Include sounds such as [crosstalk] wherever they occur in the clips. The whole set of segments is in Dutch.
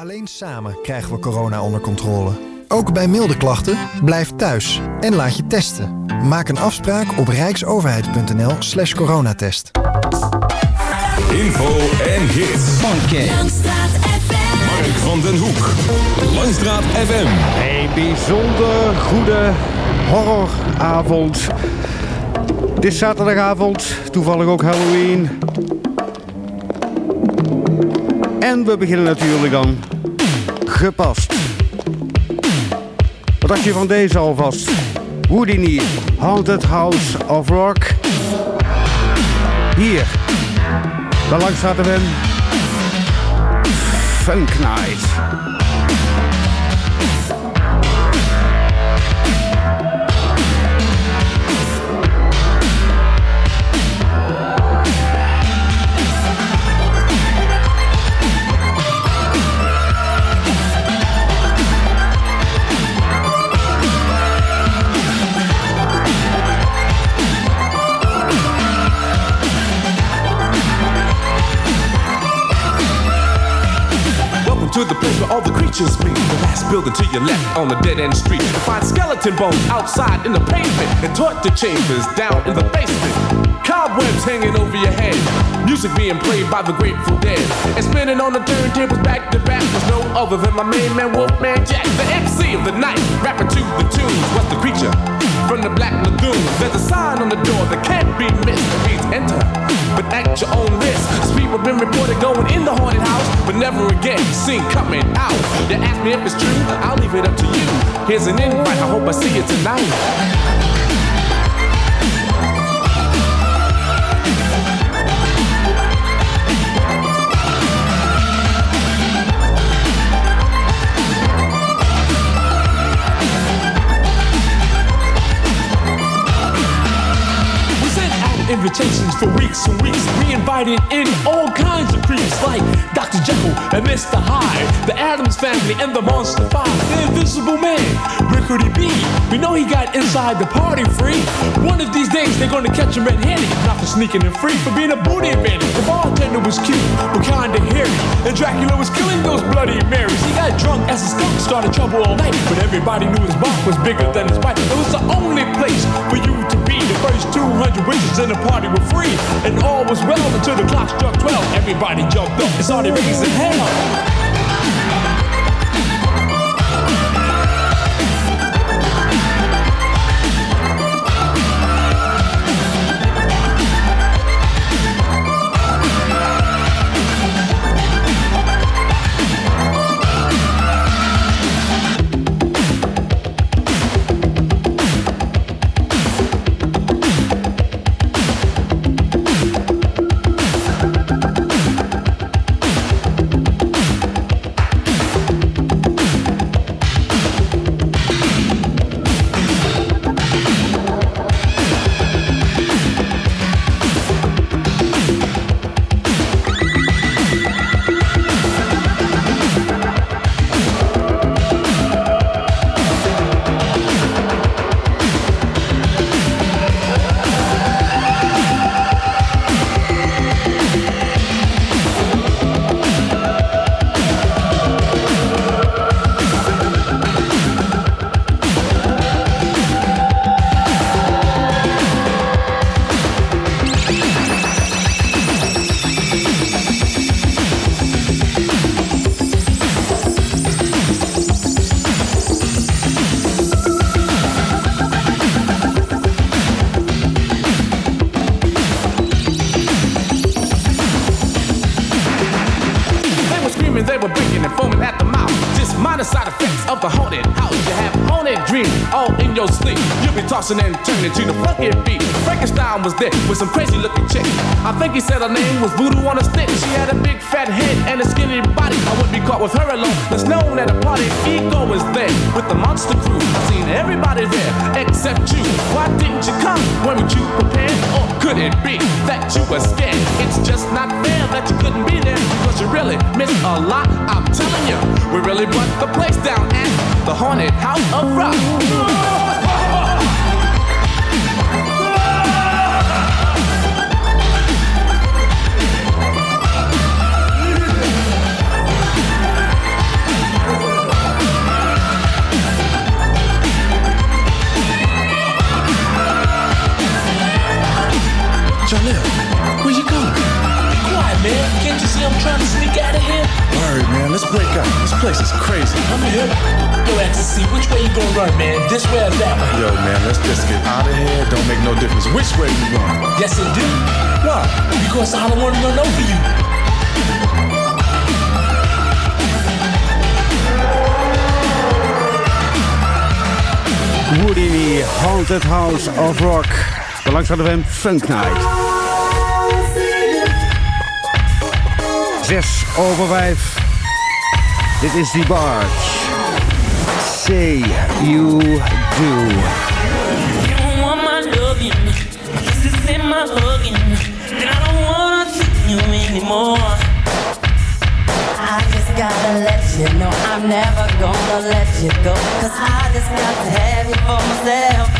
Alleen samen krijgen we corona onder controle. Ook bij milde klachten, blijf thuis en laat je testen. Maak een afspraak op rijksoverheid.nl slash coronatest. Info en hits. Funky. Langstraat FM. Mark van den Hoek. Langstraat FM. Een bijzonder goede horroravond. Het is zaterdagavond, toevallig ook Halloween. En we beginnen natuurlijk dan gepast. Wat dacht je van deze alvast? Houdini, Haunted House of Rock. Hier, de Langstraat FM. Funk Night. The place where all the creatures meet. The last building to your left on the dead end street. You find skeleton bones outside in the pavement and torture chambers down in the basement. Cobwebs hanging over your head. Music being played by the Grateful Dead. And spinning on the turntables back to back was no other than my main man Wolfman Jack, the MC of the night, rapping to the tunes. What's the creature? From the Black Lagoon, there's a sign on the door that can't be missed. It reads enter, but at your own risk. Cause people been reported going in the haunted house, but never again seen coming out. You ask me if it's true, I'll leave it up to you. Here's an invite, I hope I see you tonight. Invitations for weeks and weeks. We invited in all kinds of creeps like Dr. Jekyll and Mr. Hyde, the Adams family and the Monster Five, the Invisible Man, Rickety B. We know he got inside the party free. One of these days they're gonna catch him red-handed, not for sneaking in free, for being a booty bandit. The bartender was cute, but kinda hairy, and Dracula was killing those bloody Marys. He got drunk as a skunk, started trouble all night, but everybody knew his bark was bigger than his bite. It was the only place for you to be. The 200 witches in the party were free, and all was well until the clock struck 12. Everybody jumped up and started raising hell. Tossing and turning to the funky beat. Frankenstein was there with some crazy looking chick. I think he said her name was Voodoo on a stick. She had a big fat head and a skinny body. I wouldn't be caught with her alone. That's known at a party. Ego was there with the monster crew. I seen everybody there except you. Why didn't you come? Weren't you prepared? Or could it be that you were scared? It's just not fair that you couldn't be there because you really missed a lot. I'm telling you, we really put the place down at the haunted house of rock. God, this place is crazy. I'm here. Yo, ecstasy, which way you gonna run, man? This way or that way? Yo, man, let's just get out of here. Don't make no difference which way you run. Yes, it do. Why? Because I don't wanna run over you. Houdini, Haunted House of Rock. De langzaam FM Funk Night. 6 over 5. Dit is die barge. Say you do. You don't want my loving, kisses and my hugging. I don't wanna see you anymore. I just gotta let you know I'm never gonna let you go. Cause I just got to have you for myself.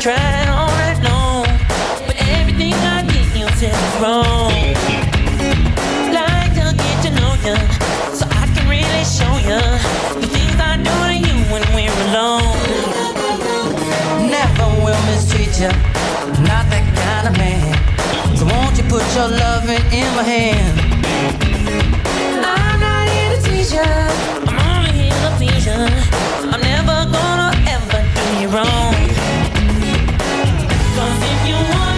Tried all night long, but everything I said is wrong. Like to get to know you, so I can really show you the things I do to you when we're alone. Never will mistreat you. Not that kind of man. So won't you put your loving in my hand? I'm not here to tease you. I'm only here to please you. I'm never gonna ever do you wrong you want.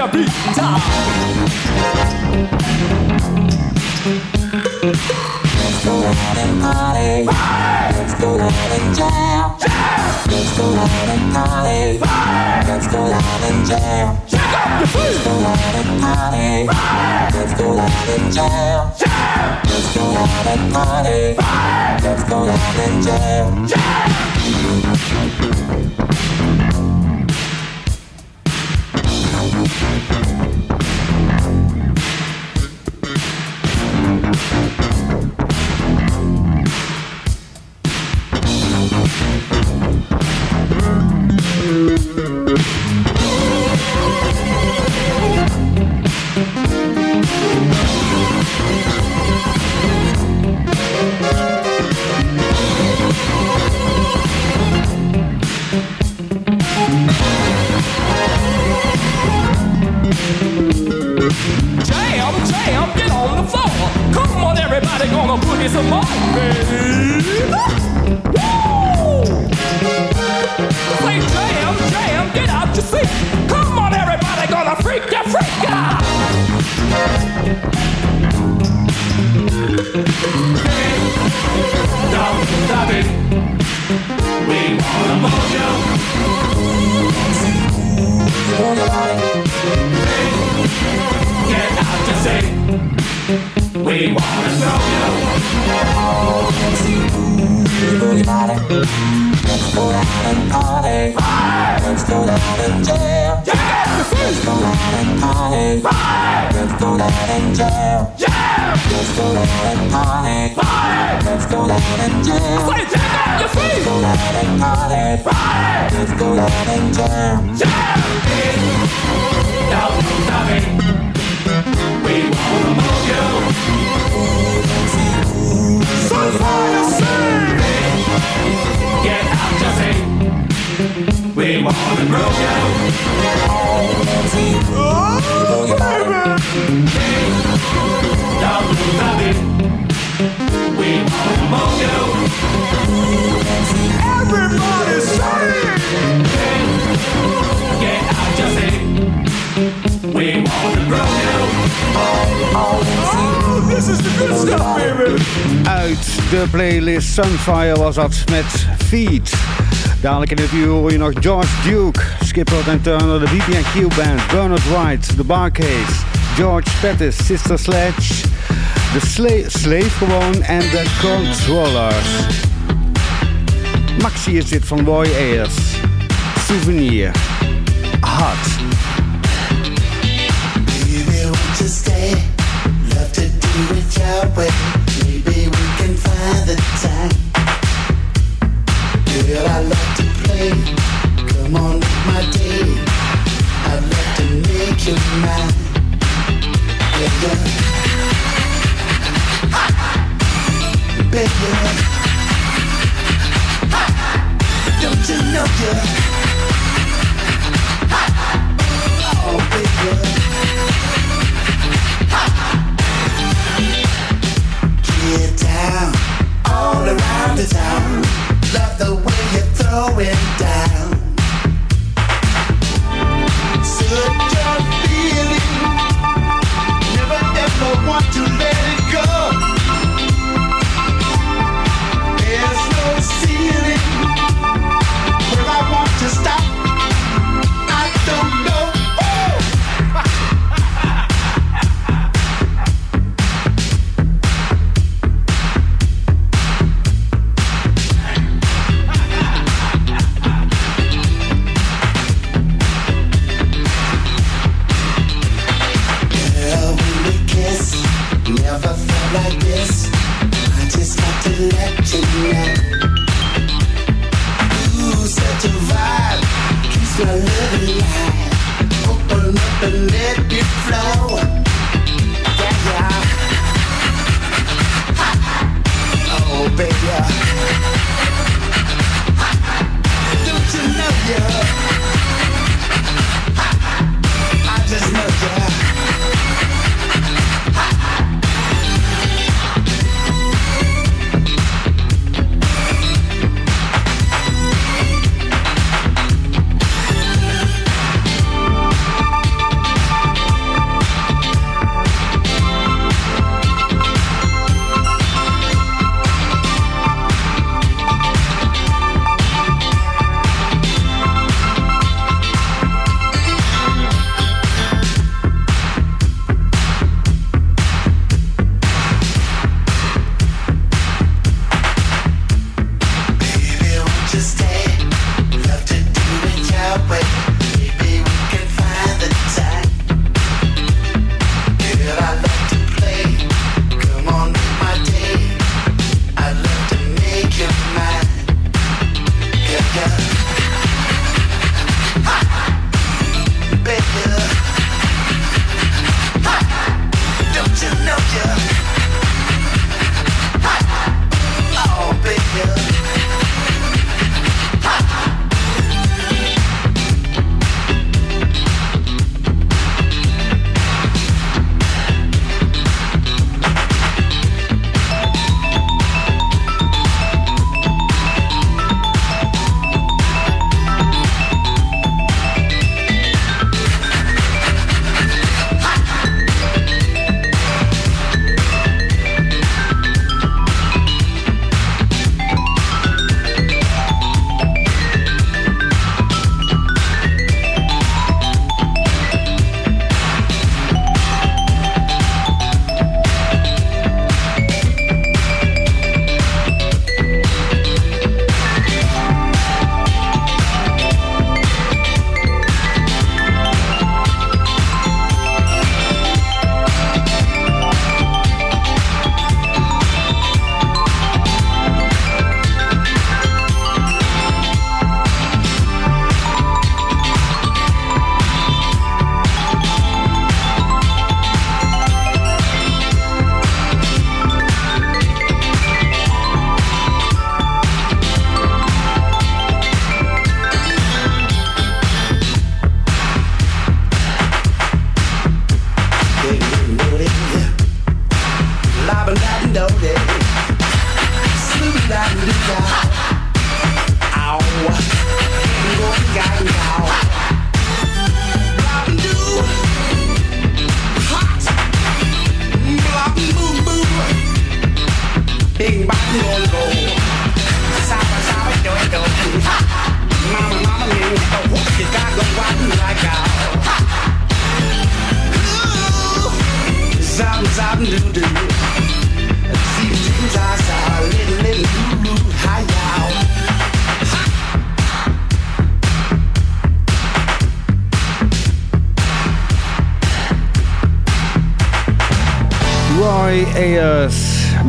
the beat. Top. Let's go out and party. party. Let's go out and jam. Yeah. Let's go out and party. party. Let's go out and jam. Yeah. Let's go out and party. party. Let's go out and jam. Yeah. Let's go out and party. party. Let's go out and jam. Yeah. Fire was dat met Feet. Dadelijk in het uur hoor je nog George Duke, Skipper en Turner, de BB&Q Band, Bernard Wright, The Barcase, George Pettis, Sister Sledge, The sla Slave gewoon en The Controllers. Maxi is dit van Boy Ayers. Souvenir. Hot.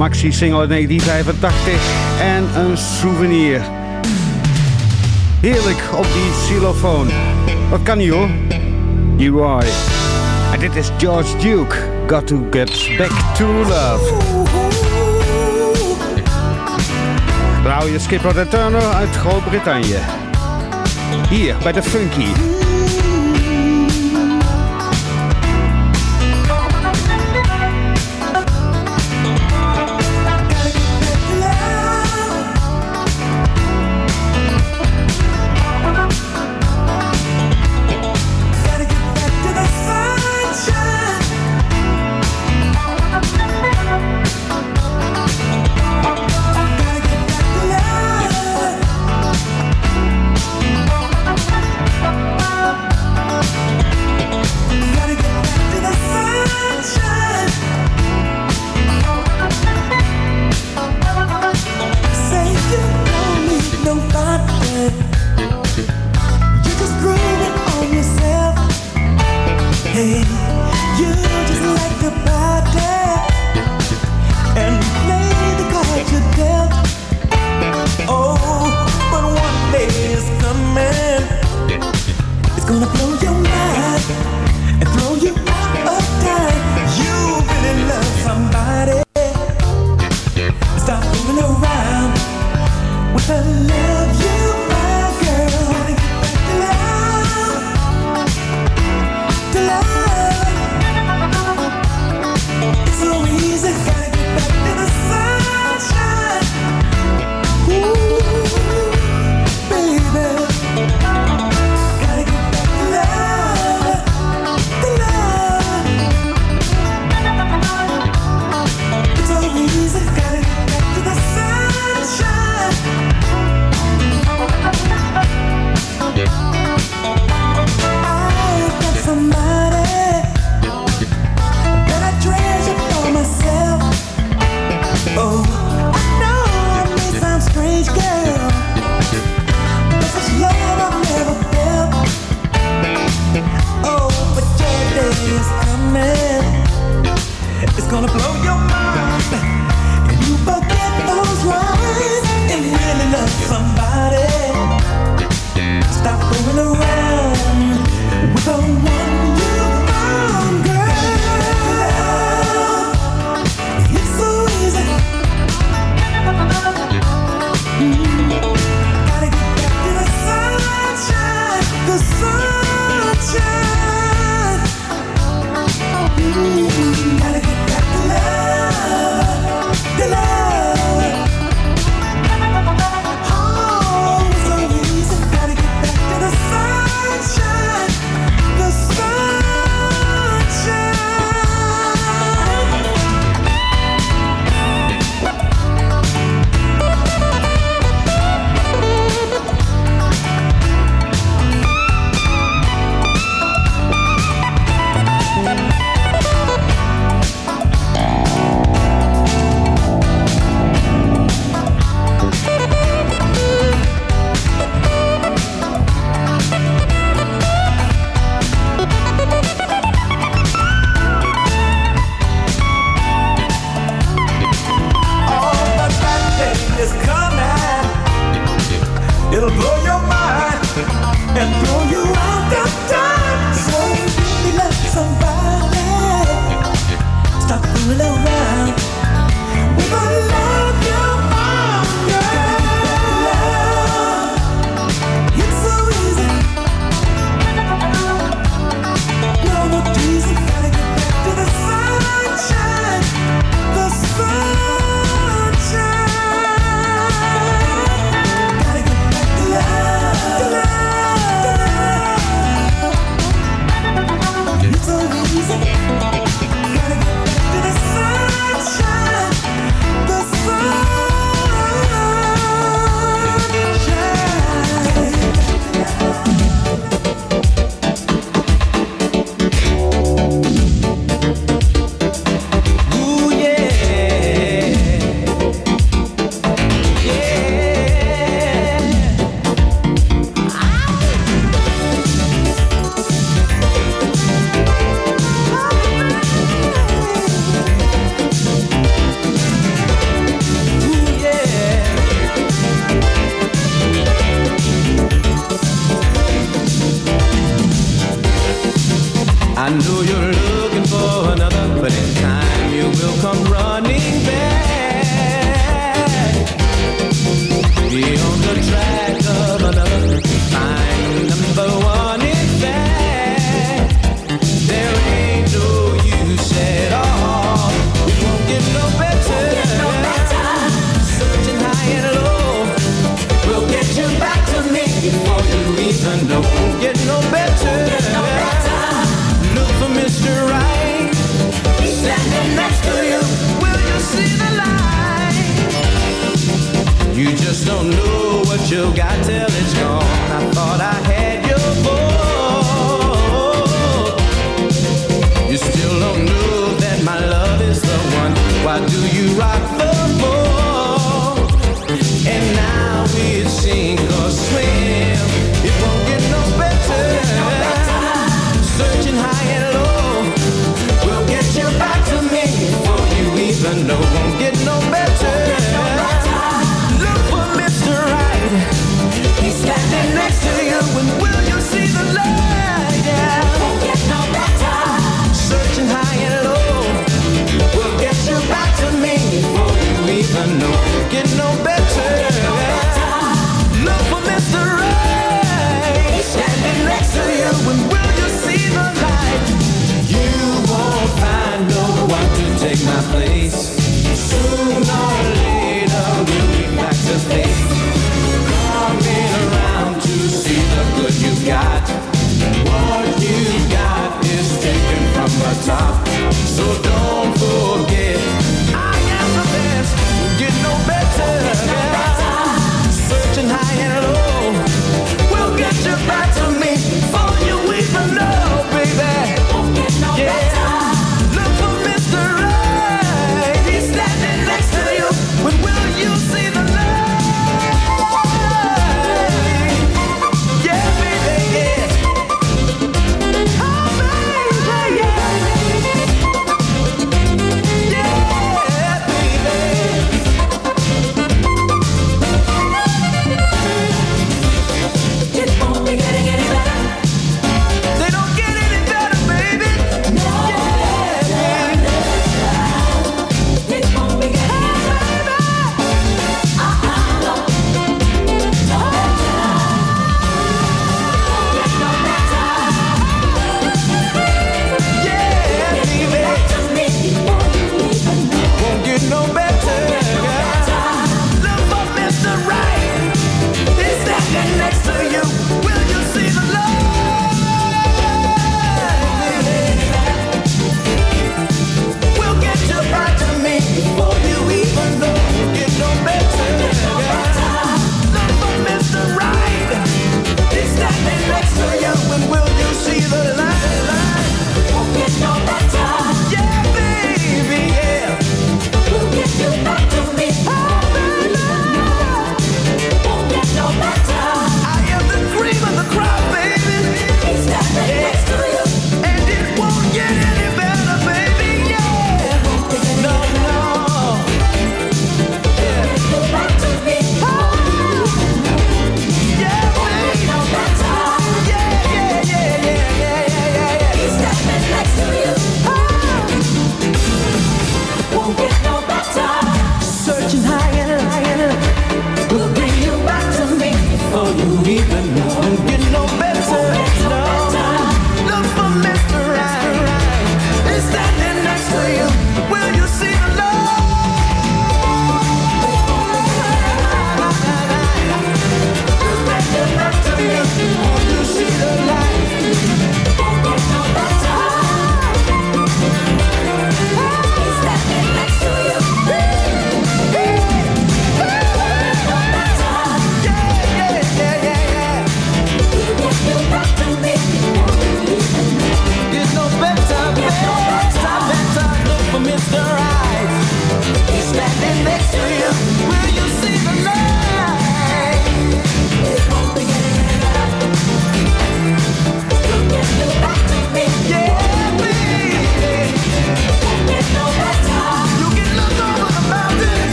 maxi-single 1985 en een souvenir. Heerlijk op die xylofoon. Wat kan je hoor. are. En dit is George Duke. Got to get back to love. Rauw je Skipper de Turner uit Groot-Brittannië. Hier bij de Funky.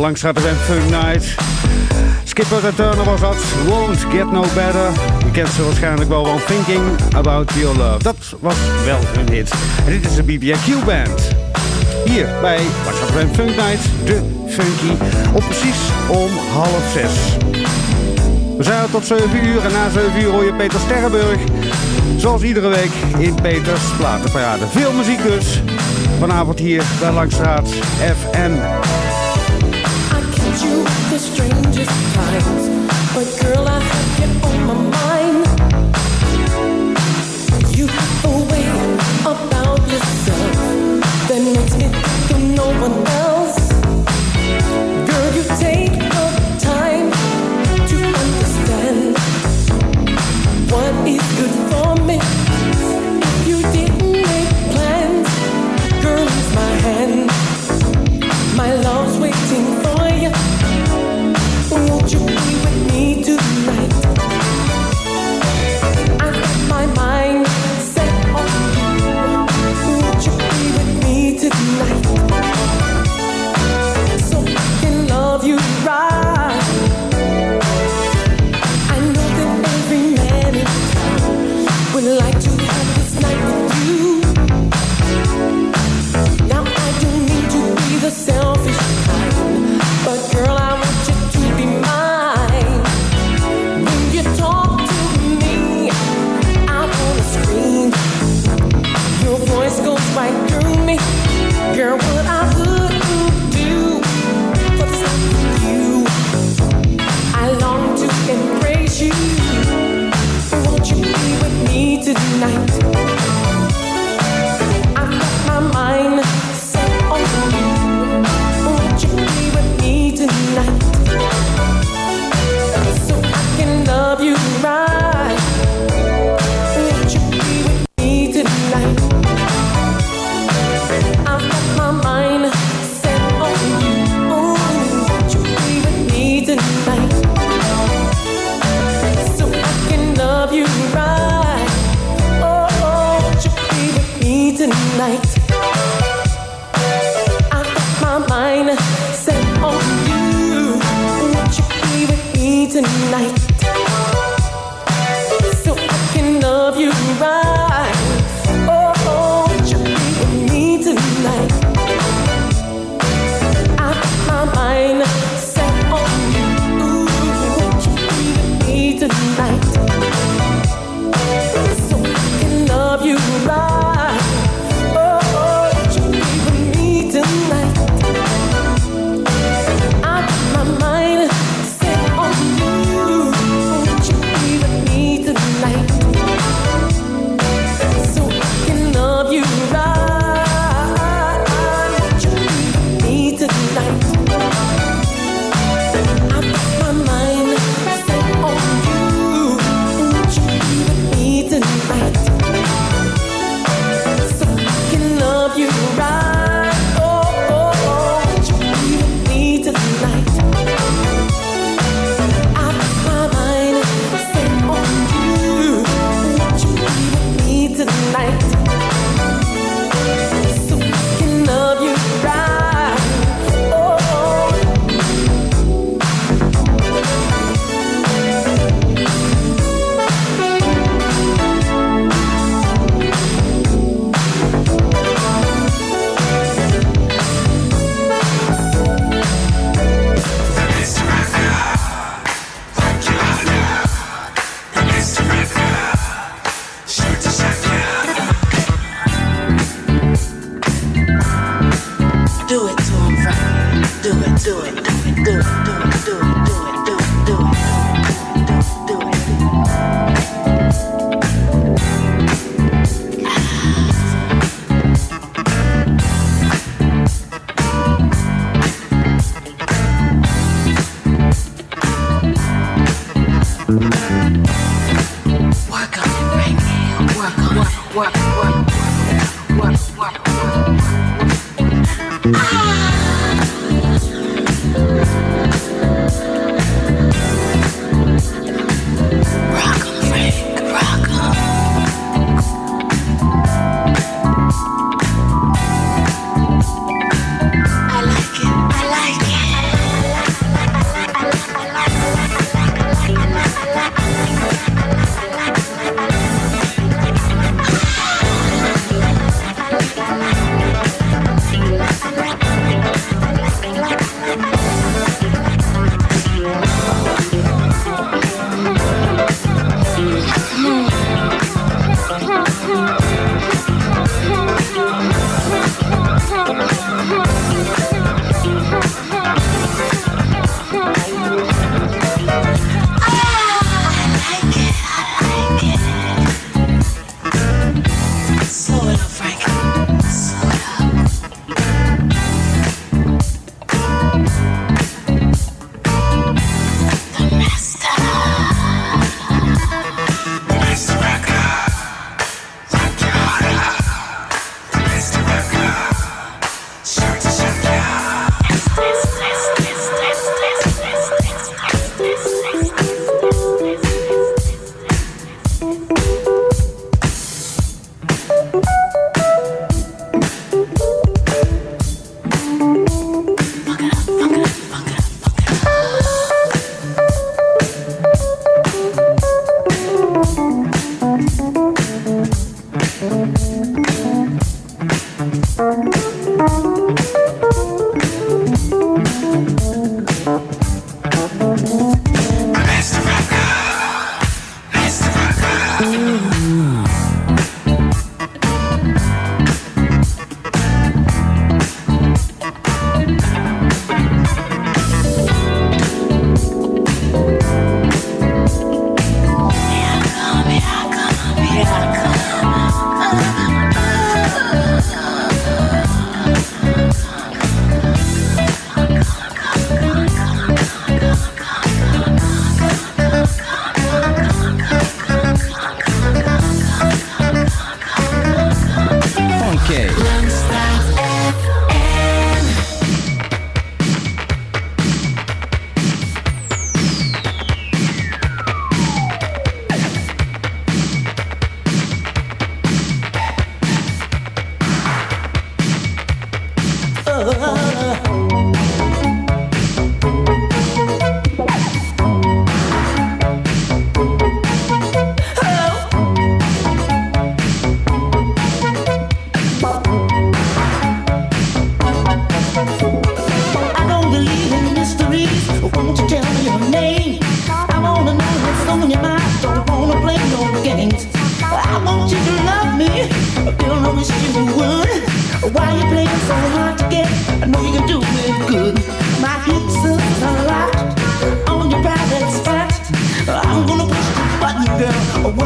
langs gaat Funk Night. Skipper's eternal Turner was dat. Won't Get No Better. Je kent ze waarschijnlijk wel van Thinking About Your Love. Dat was wel een hit. En dit is de BBQ Band. Hier bij WhatsApp Funk Night, de Funky. Op precies om half zes. We zijn er tot 7 uur en na 7 uur hoor je Peter Sterrenburg. Zoals iedere week in Peters Platenparade. Veel muziek dus. Vanavond hier bij Langstraat FM girl, I have you on my mind. You a way about yourself that makes me think no one else.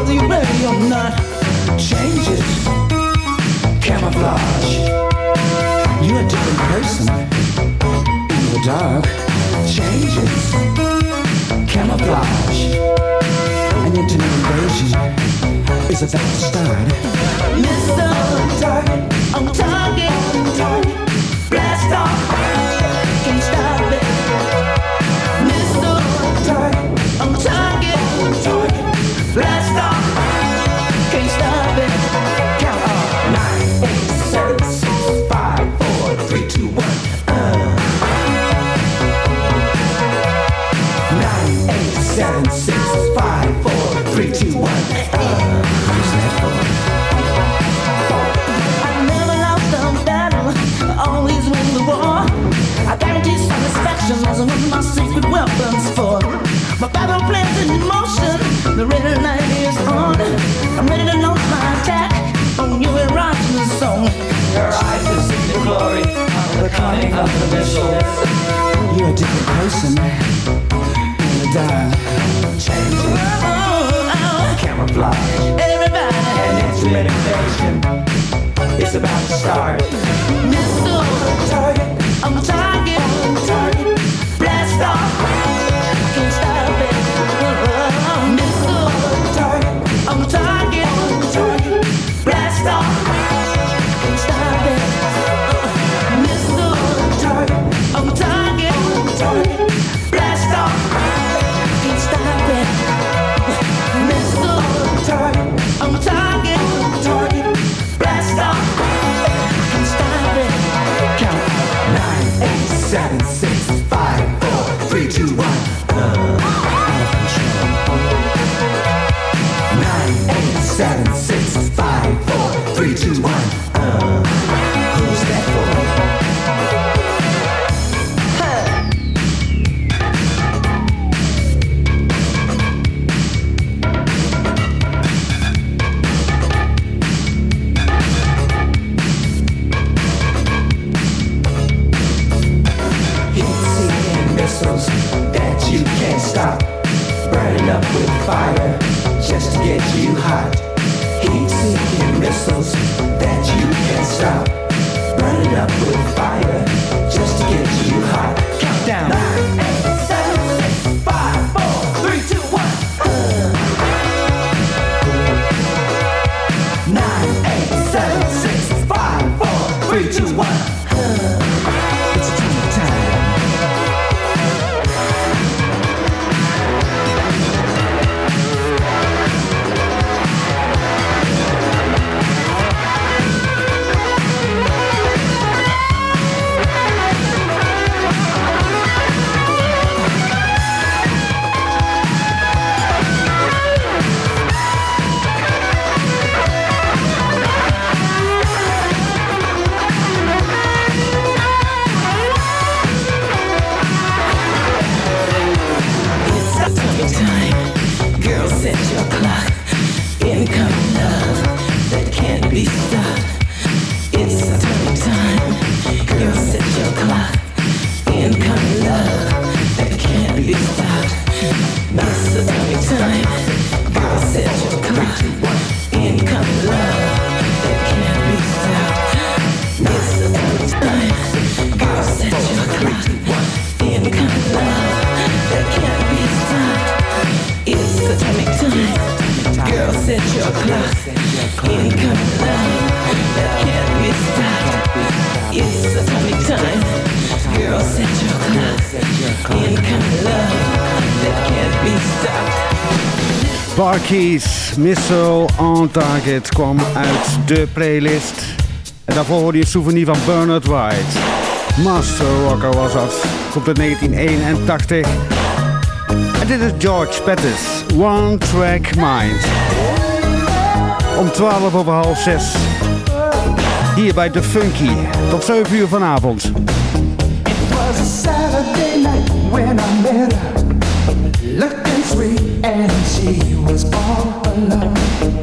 whether you ready or not changes camouflage. You're a different person in the dark. Changes camouflage. An intimate invasion is about to start. Mr. Dark, I'm talking dark. Blast off. coming up the vessel. You're a different person. You're a dime. Changing. Camouflage. Everybody. And instrumentation. It's about to start. Missile. Target. I'm a target. love that can't be Barkeys, Missile on Target kwam uit de playlist. En daarvoor hoorde je een souvenir van Bernard White. Master Rocker was dat. Komt uit 1981. En dit is George Pettis, One Track Mind. Om 12 over half 6. Hier bij The Funky. Tot 7 uur vanavond. It was a when I met her. Looking sweet and she was all alone.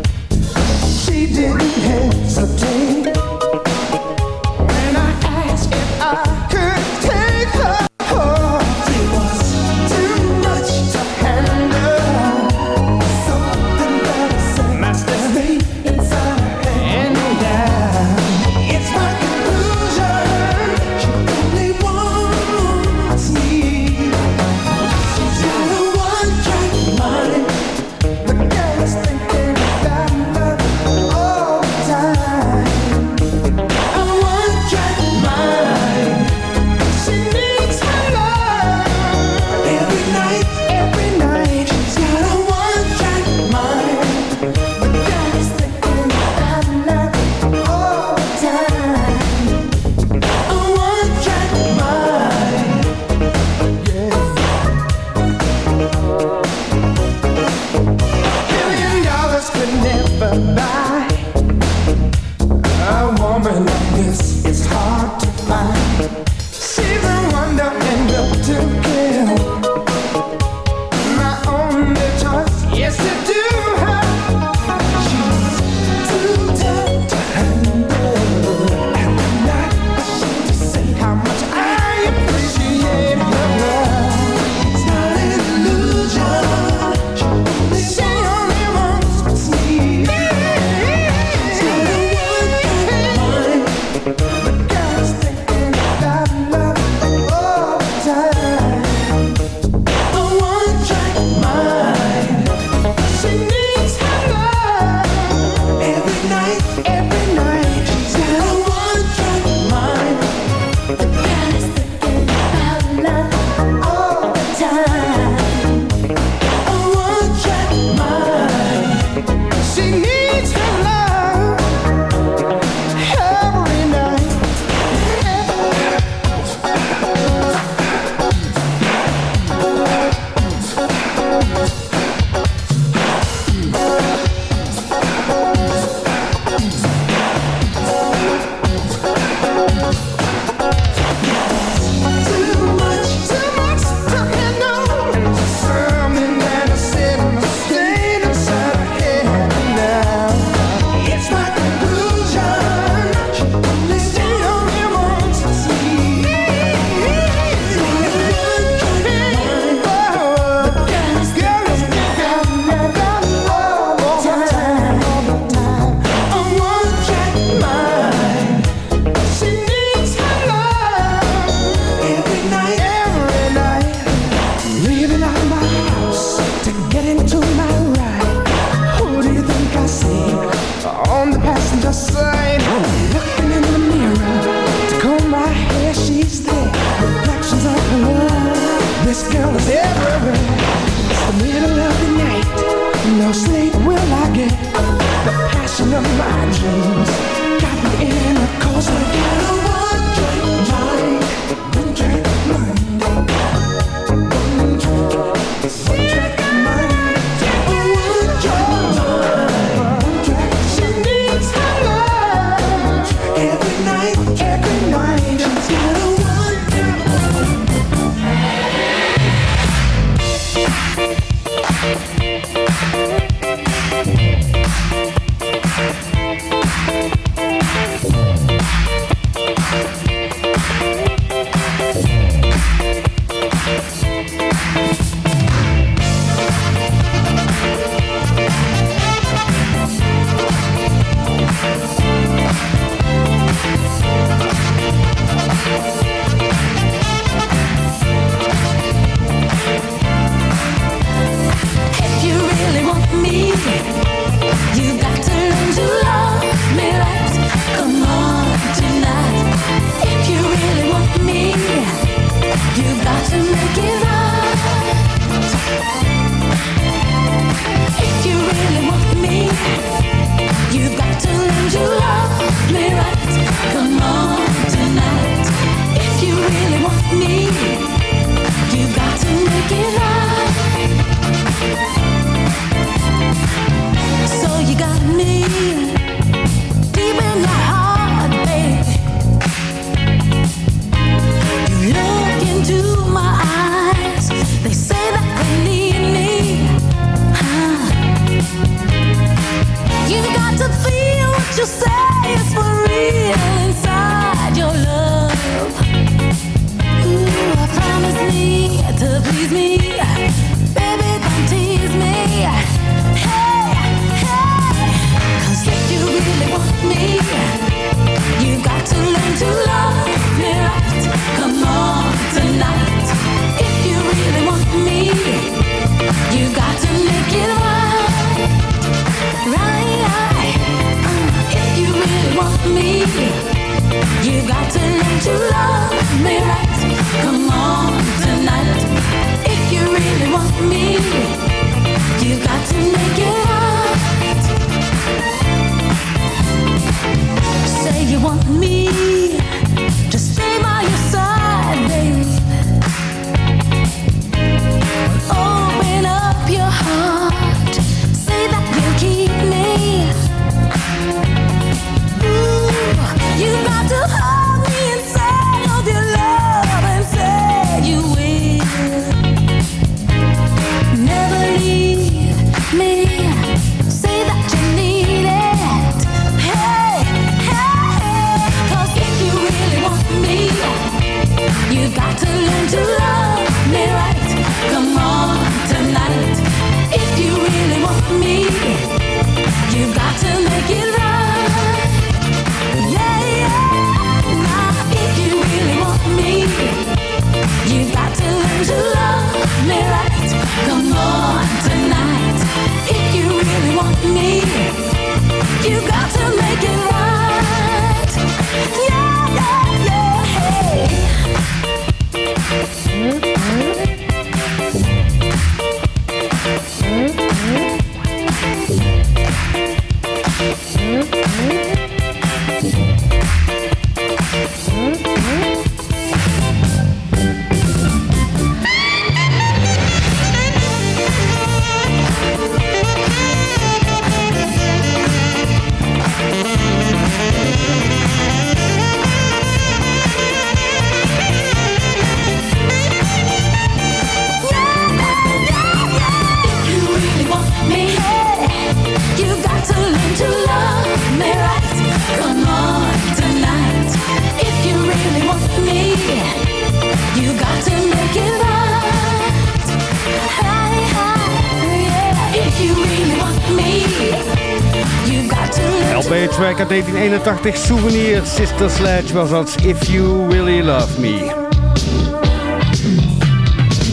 1981 souvenir. Sister Sledge was dat If You Really Love Me. You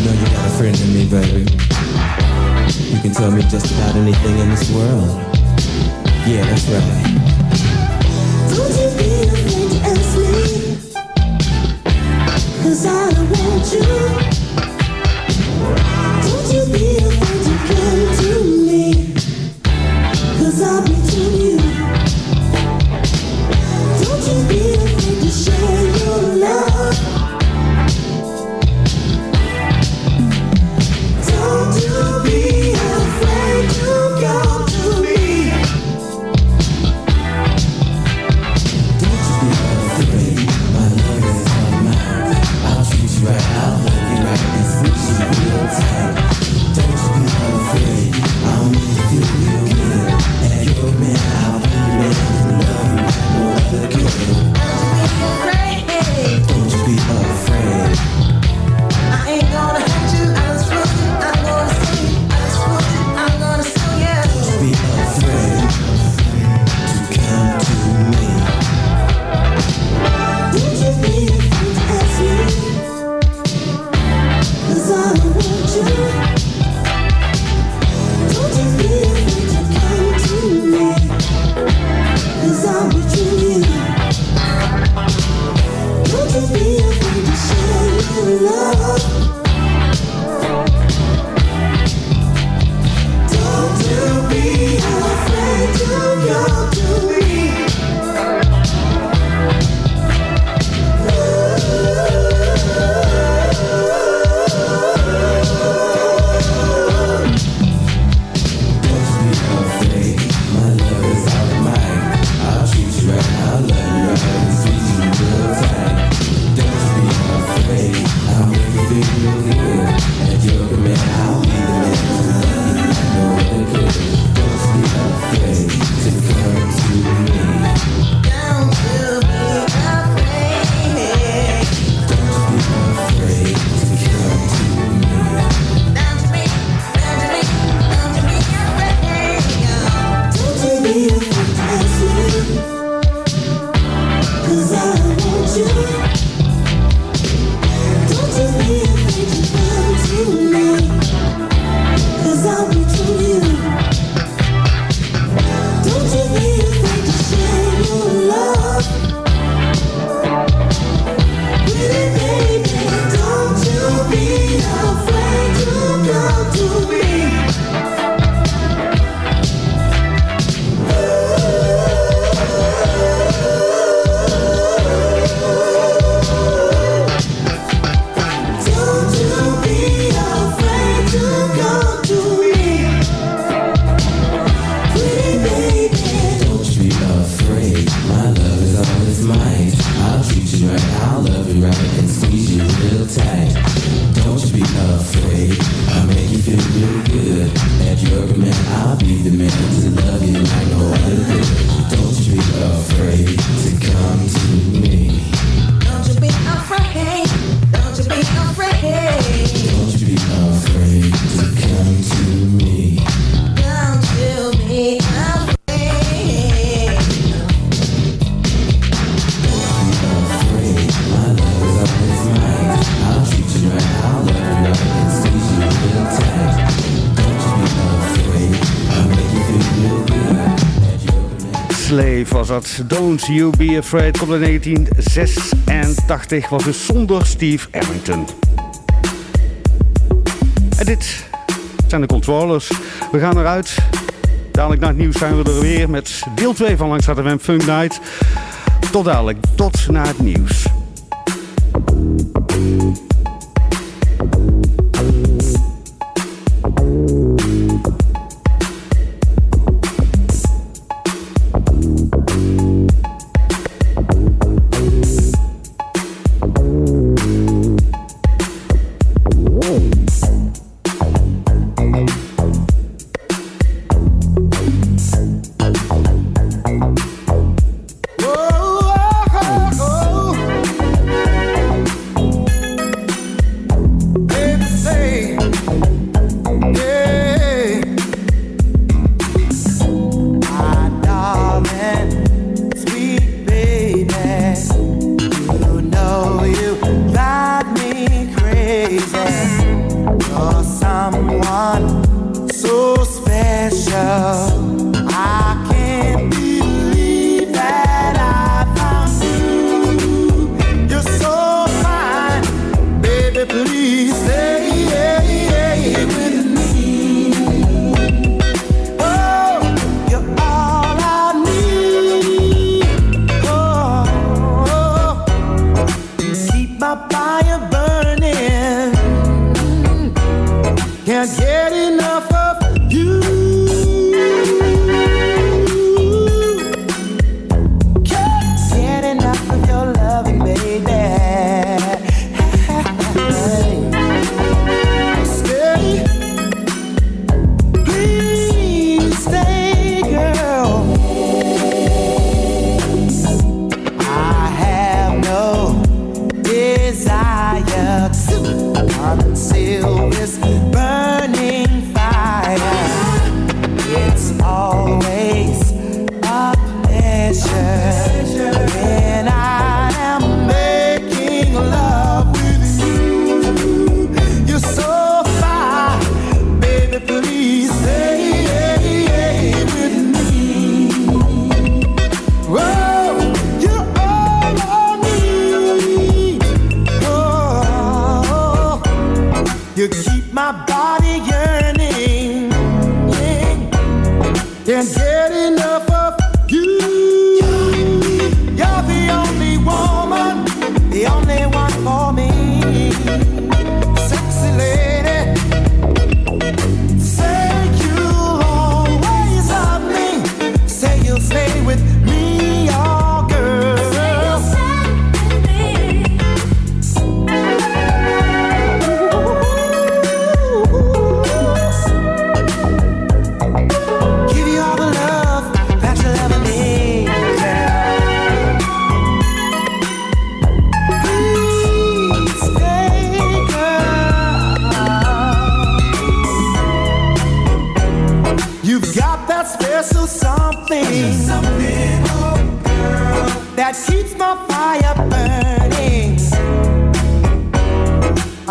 know you got a friend in me, baby. You can tell me just about anything in this world. Yeah, that's right. dat. Don't You Be Afraid komt de 1986, was dus zonder Steve Arrington. En dit zijn de controllers. We gaan eruit. Dadelijk na het nieuws zijn we er weer met deel 2 van Langstraat FM Funk Night. Tot dadelijk, tot na het nieuws. silence.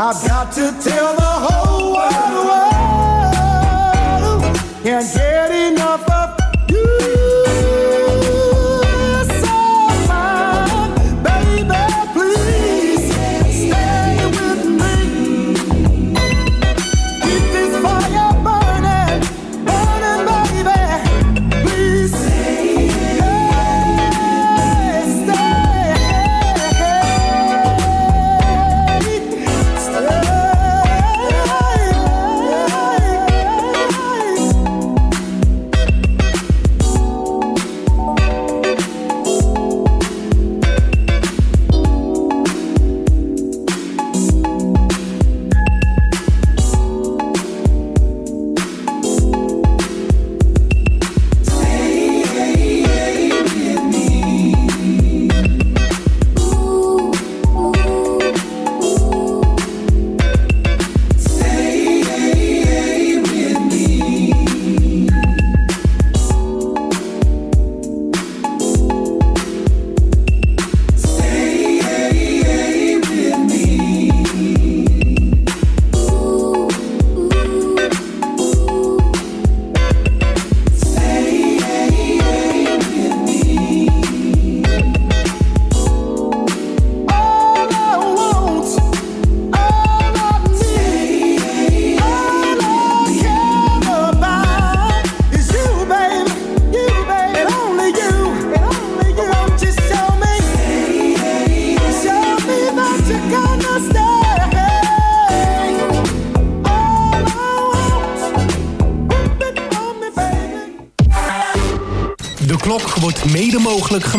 I've got to tell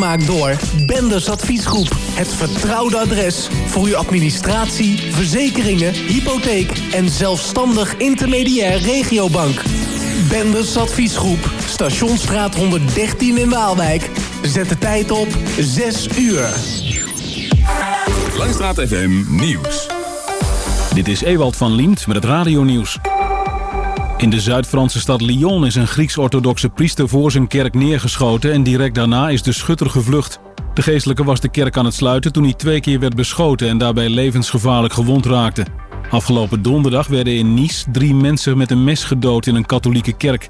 gemaakt door Benders Adviesgroep. Het vertrouwde adres voor uw administratie, verzekeringen, hypotheek en zelfstandig intermediair regiobank. Benders Adviesgroep, Stationsstraat 113 in Waalwijk. Zet de tijd op 6 uur. Langstraat FM Nieuws. Dit is Ewald van Liemt met het radionieuws. In de Zuid-Franse stad Lyon is een Grieks-orthodoxe priester voor zijn kerk neergeschoten en direct daarna is de schutter gevlucht. De geestelijke was de kerk aan het sluiten toen hij twee keer werd beschoten en daarbij levensgevaarlijk gewond raakte. Afgelopen donderdag werden in Nice drie mensen met een mes gedood in een katholieke kerk.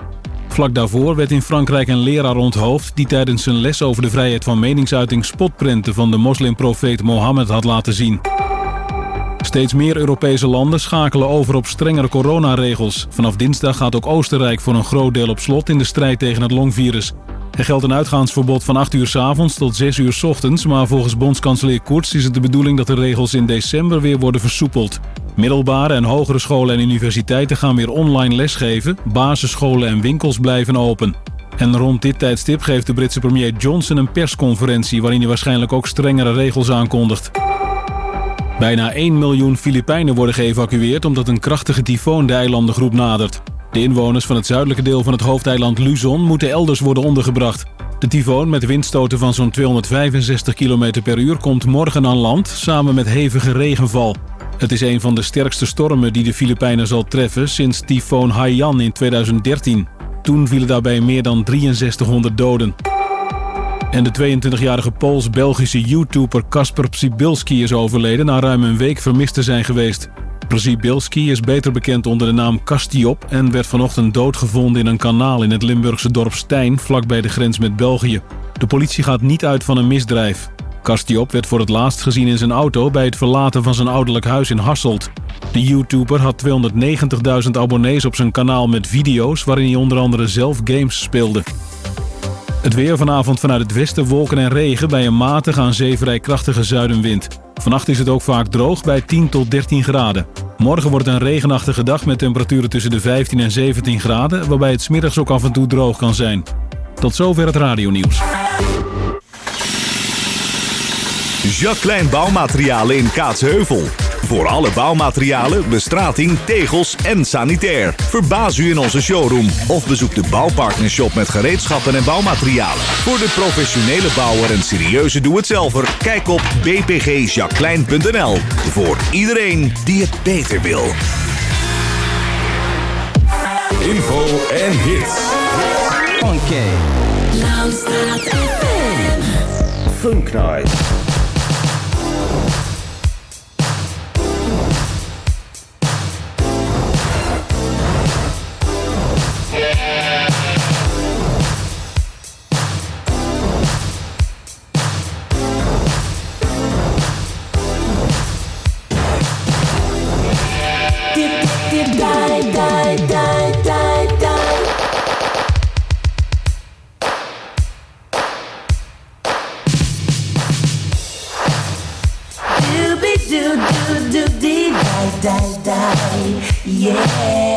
Vlak daarvoor werd in Frankrijk een leraar onthoofd die tijdens zijn les over de vrijheid van meningsuiting spotprenten van de moslimprofeet Mohammed had laten zien. Steeds meer Europese landen schakelen over op strengere coronaregels. Vanaf dinsdag gaat ook Oostenrijk voor een groot deel op slot in de strijd tegen het longvirus. Er geldt een uitgaansverbod van 8 uur s avonds tot 6 uur s ochtends, maar volgens bondskanselier Koerts is het de bedoeling dat de regels in december weer worden versoepeld. Middelbare en hogere scholen en universiteiten gaan weer online lesgeven, basisscholen en winkels blijven open. En rond dit tijdstip geeft de Britse premier Johnson een persconferentie waarin hij waarschijnlijk ook strengere regels aankondigt. Bijna 1 miljoen Filipijnen worden geëvacueerd omdat een krachtige tyfoon de eilandengroep nadert. De inwoners van het zuidelijke deel van het hoofdeiland Luzon moeten elders worden ondergebracht. De tyfoon met windstoten van zo'n 265 km per uur komt morgen aan land samen met hevige regenval. Het is een van de sterkste stormen die de Filipijnen zal treffen sinds tyfoon Haiyan in 2013. Toen vielen daarbij meer dan 6300 doden. En de 22-jarige Pools-Belgische YouTuber Kasper Psibilski is overleden na ruim een week vermist te zijn geweest. Psibilski is beter bekend onder de naam Kastiop en werd vanochtend doodgevonden in een kanaal in het Limburgse dorp Stijn, vlakbij de grens met België. De politie gaat niet uit van een misdrijf. Kastiop werd voor het laatst gezien in zijn auto bij het verlaten van zijn ouderlijk huis in Hasselt. De YouTuber had 290.000 abonnees op zijn kanaal met video's waarin hij onder andere zelf games speelde. Het weer vanavond vanuit het westen wolken en regen bij een matige aan zee vrij krachtige zuidenwind. Vannacht is het ook vaak droog bij 10 tot 13 graden. Morgen wordt een regenachtige dag met temperaturen tussen de 15 en 17 graden, waarbij het smiddags ook af en toe droog kan zijn. Tot zover het radionieuws. Jacques Klein Bouwmaterialen in Kaatsheuvel. Voor alle bouwmaterialen, bestrating, tegels en sanitair. Verbaas u in onze showroom of bezoek de Bouwpartnershop met gereedschappen en bouwmaterialen. Voor de professionele bouwer en serieuze doe-het-zelver, kijk op bpgjacqueline.nl. Voor iedereen die het beter wil. Info en hits. Oké. Langstraat FM. Die, die, die, die,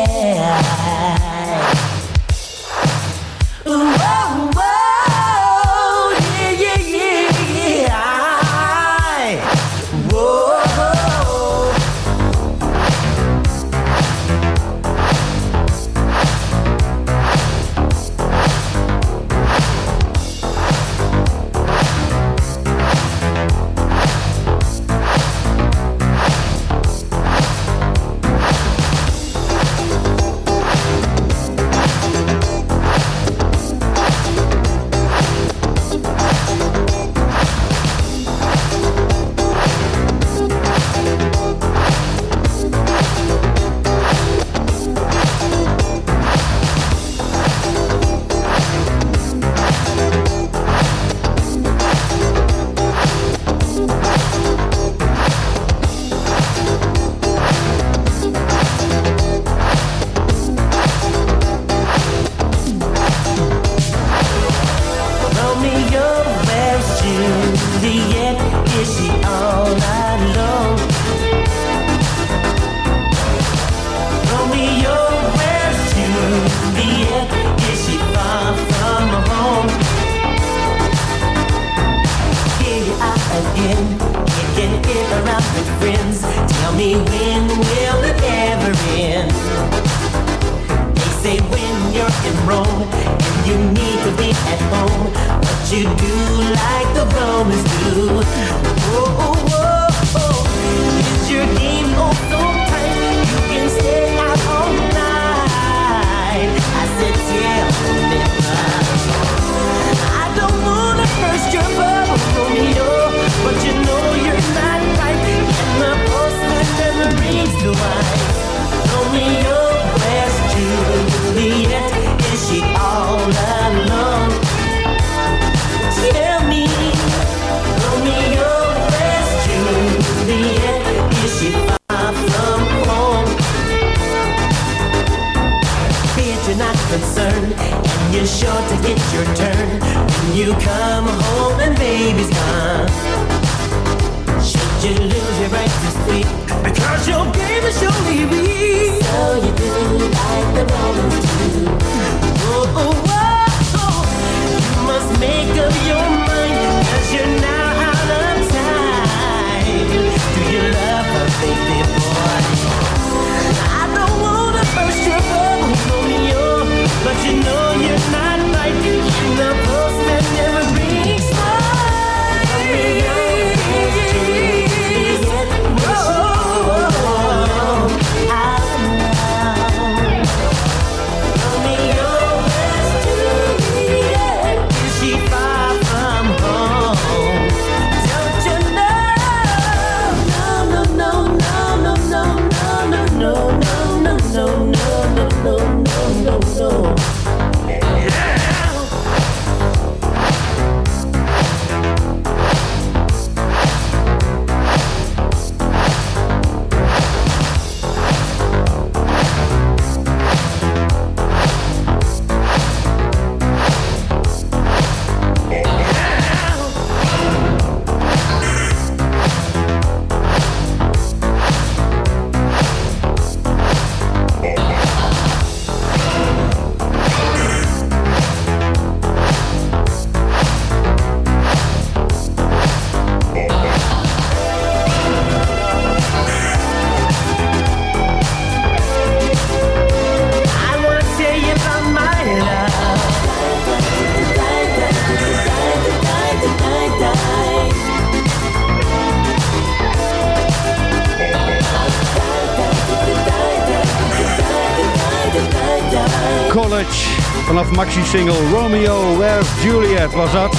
College. Vanaf Maxi single Romeo Where's Juliet was dat.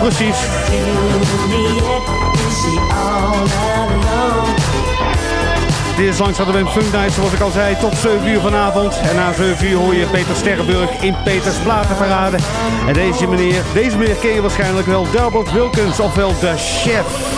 Precies. Dit is langs hadden we een Funk Night, zoals ik al zei, tot 7 uur vanavond. En na 7 uur hoor je Peter Sterrenburg in Peters Platenparade. En deze meneer, deze meneer ken je waarschijnlijk wel, Delbert Wilkins, ofwel de chef.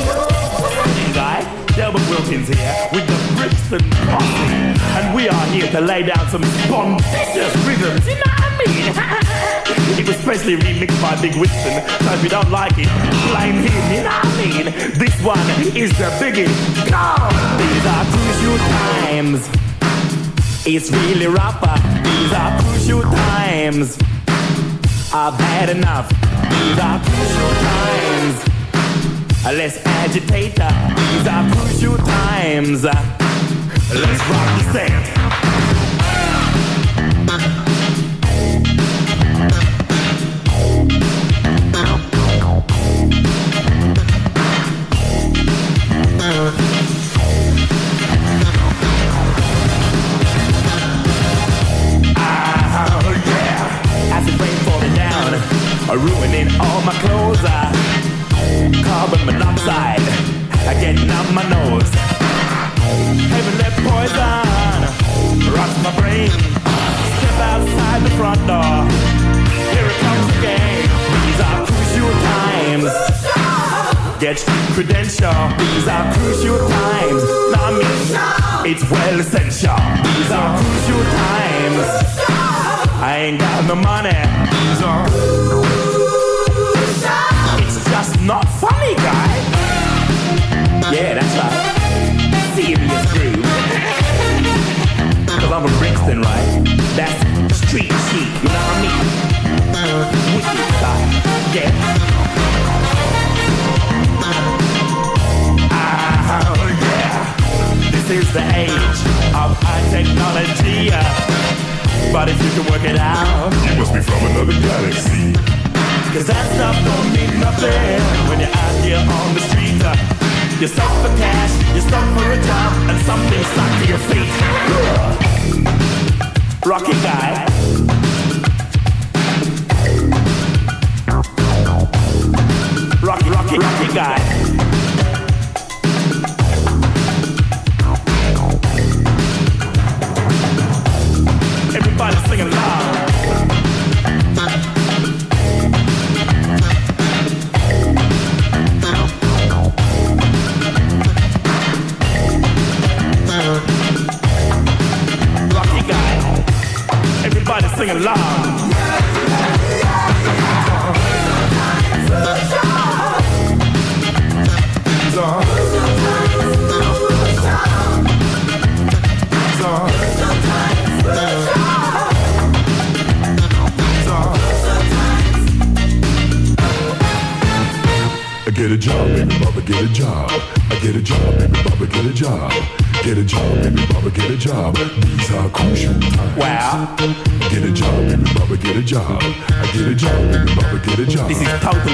Delbert Wilkins here with the Brixton Posse. And we are here to lay down some bombastic rhythms, you know what I mean? [laughs] it was specially remixed by Big Winston, so if you don't like it, blame him, you know what I mean? This one is the biggie. Go! These are crucial times. It's really rougher. These are crucial times. I've had enough. These are crucial times. Uh, let's agitate. These are crucial times. Uh, let's rock the set. Street chic, you know what I mean? Wicked style, yeah. Ah, yeah. This is the age of high technology. But if you can work it out, you must be from another galaxy. Cause that stuff don't mean nothing when you're out here on the street. You're stuck for cash, you're stuck for a job, and something stuck to your feet. Rocky guy. Rocky, rocky, rocky guy.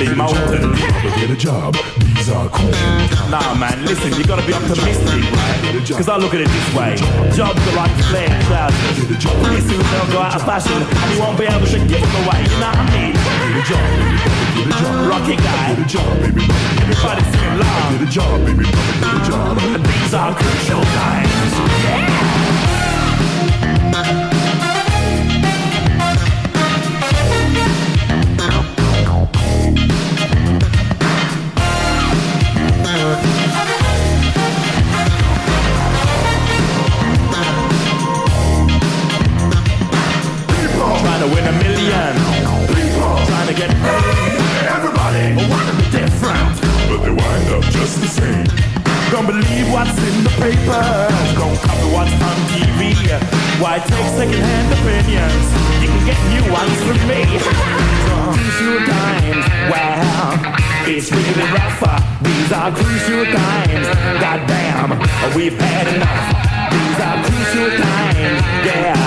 Is totally Get a job, baby get a job. These are times. Nah, man, listen, you gotta be optimistic, right? Because I look at it this way. Jobs are like flared trousers. Pretty soon they'll go out of fashion and you won't be able to give them away, you know what I mean? Rocket guy. Everybody sing along. Get a job, baby get a job. These are crucial times. Yeah! Get paid. Everybody wanna be different. But they wind up just the same. Don't believe what's in the papers. Don't copy what's on TV. Why take second-hand opinions? You can get new ones from me. crucial times. Well, it's really rough. These are crucial times. Goddamn, we've had enough. These are crucial times. Yeah,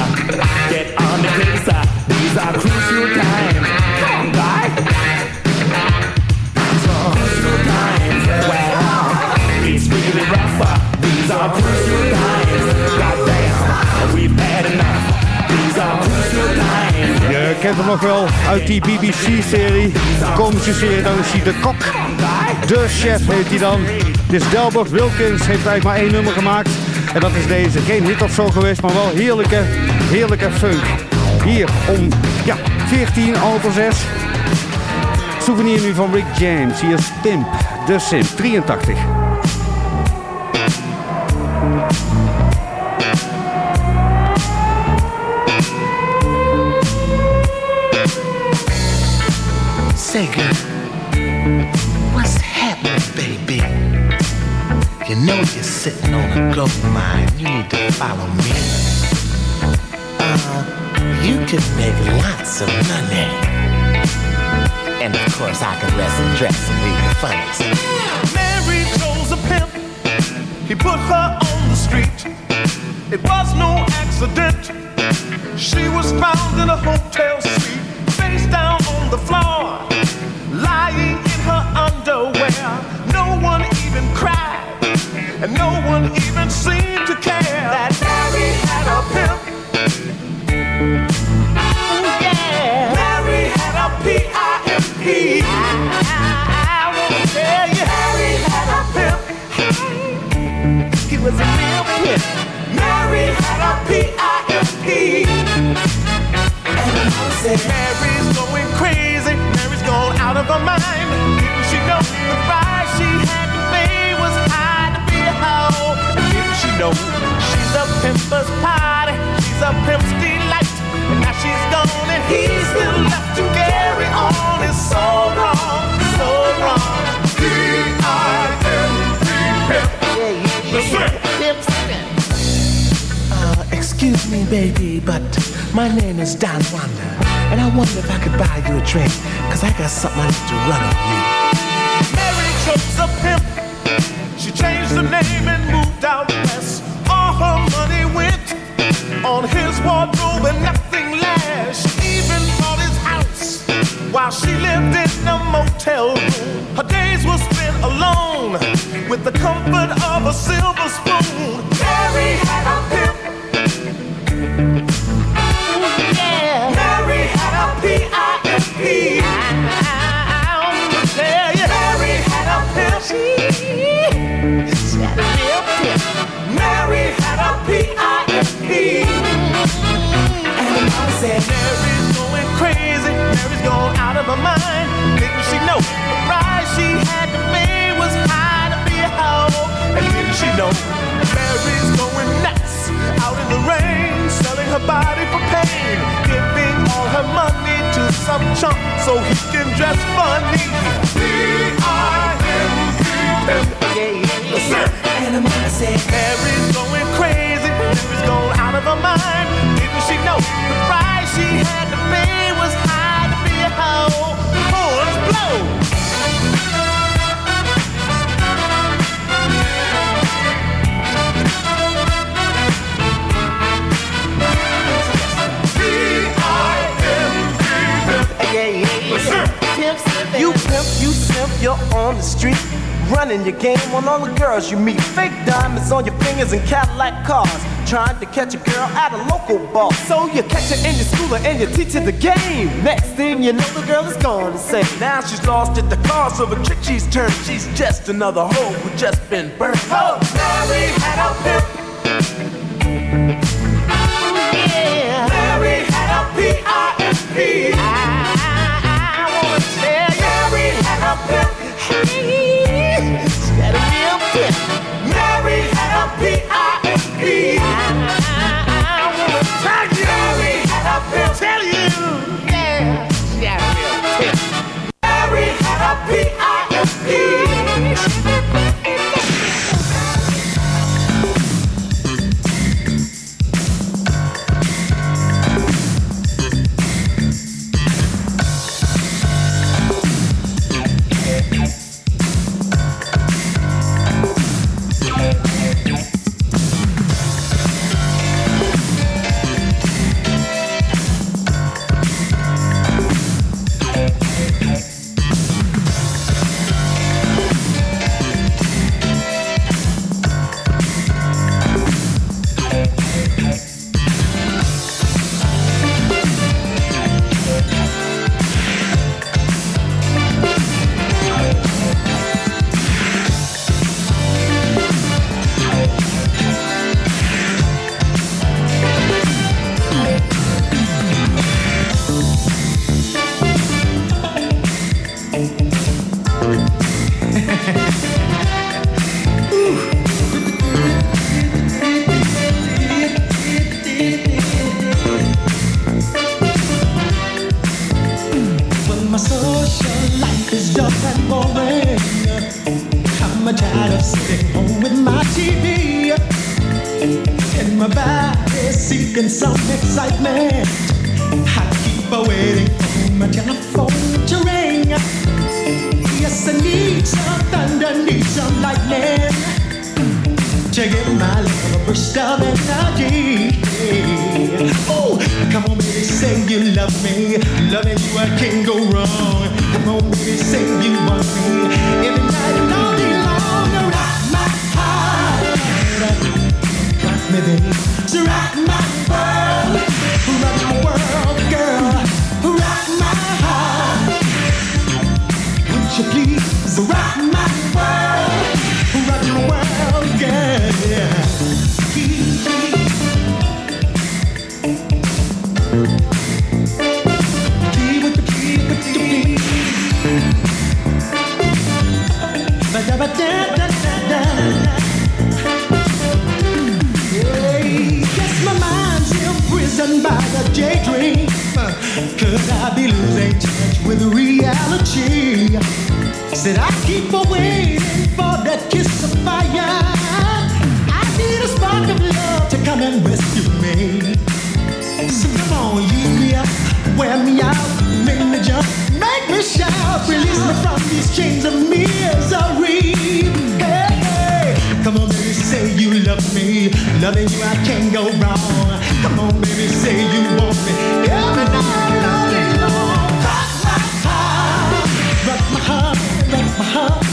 get on the case. These are crucial times. Kent nog wel uit die BBC-serie. Komische serie, dan is hij de kok. De chef heet hij dan. Dus Delbert Wilkins heeft eigenlijk maar één nummer gemaakt. En dat is deze. Geen hit of zo geweest, maar wel heerlijke, heerlijke funk. Hier om, ja, 14 over 6. Souvenir nu van Rick James. Hier is Pimp, de Sim, 83. Girl, what's happening, baby? You know you're sitting on a gold mine. You need to follow me. Uh, you could make lots of money. And of course, I can dress and dress and read the funnies. Mary chose a pimp. He put her on the street. It was no accident. She was found in a hotel suite, face down on the floor, and no one even seemed to care that Mary had a pimp. Ooh, yeah. Mary had a P-I-M-P. I wanna tell you, Mary had a pimp. He was a real pimp. Mary had a P-I-M-P. Mary's going crazy. Mary's gone out of her mind. Pimp's party? She's a pimp's delight. And now she's gone and he's still left to carry on. It's so wrong, so wrong. P-I-M-P, pimp. Uh, excuse me, baby, but my name is Don Wanda. And I wonder if I could buy you a drink, cause I got something I need to run on you. Comfort of a silver know Mary's going nuts out in the rain, selling her body for pain, giving all her money to some chump so he can dress funny. Listen. And the mama said, Mary's going crazy. Mary's gone out of her mind. Didn't she know the price she had running your game on all the girls you meet. Fake diamonds on your fingers and Cadillac cars. Trying to catch a girl at a local bar. So you catch her in your school and you teach her the game. Next thing you know, the girl is gone insane. Now she's lost at the cause of a trick she's turned. She's just another hoe who just been burned. Oh, Mary had a pimp. Yeah. Mary had a P-I-M-P happy. Hey, it's gotta be a bit. Merry happy. So rock my world. Rock my world, girl. Rock my heart. Would you please rock my daydream. Could I be losing touch with reality? Said I keep on waiting for that kiss of fire. I need a spark of love to come and rescue me. So come on, use me up, wear me out, make me jump, make me shout, release me from these chains of misery. Hey, hey, come on, say you love me, loving you I can't go wrong. Come on, baby, say you want me every night, all day long. Rock my heart, rock my heart, rock my heart,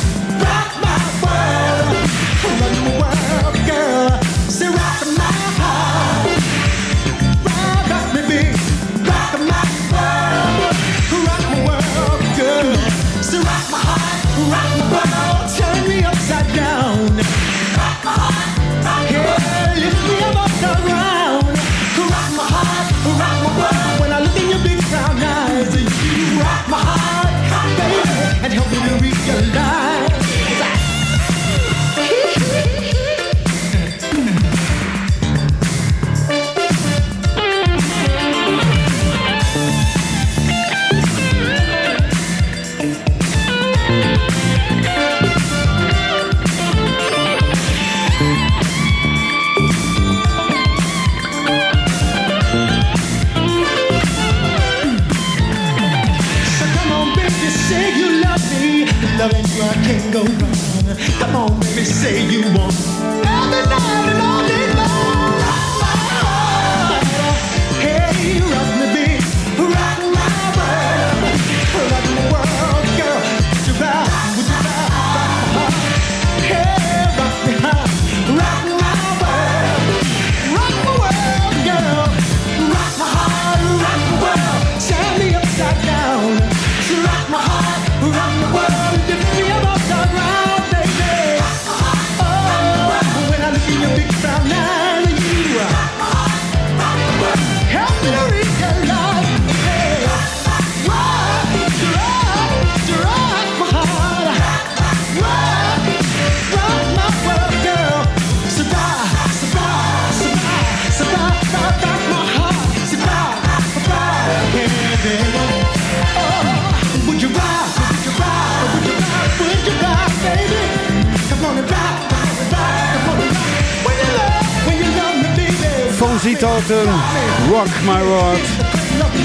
Rock My World.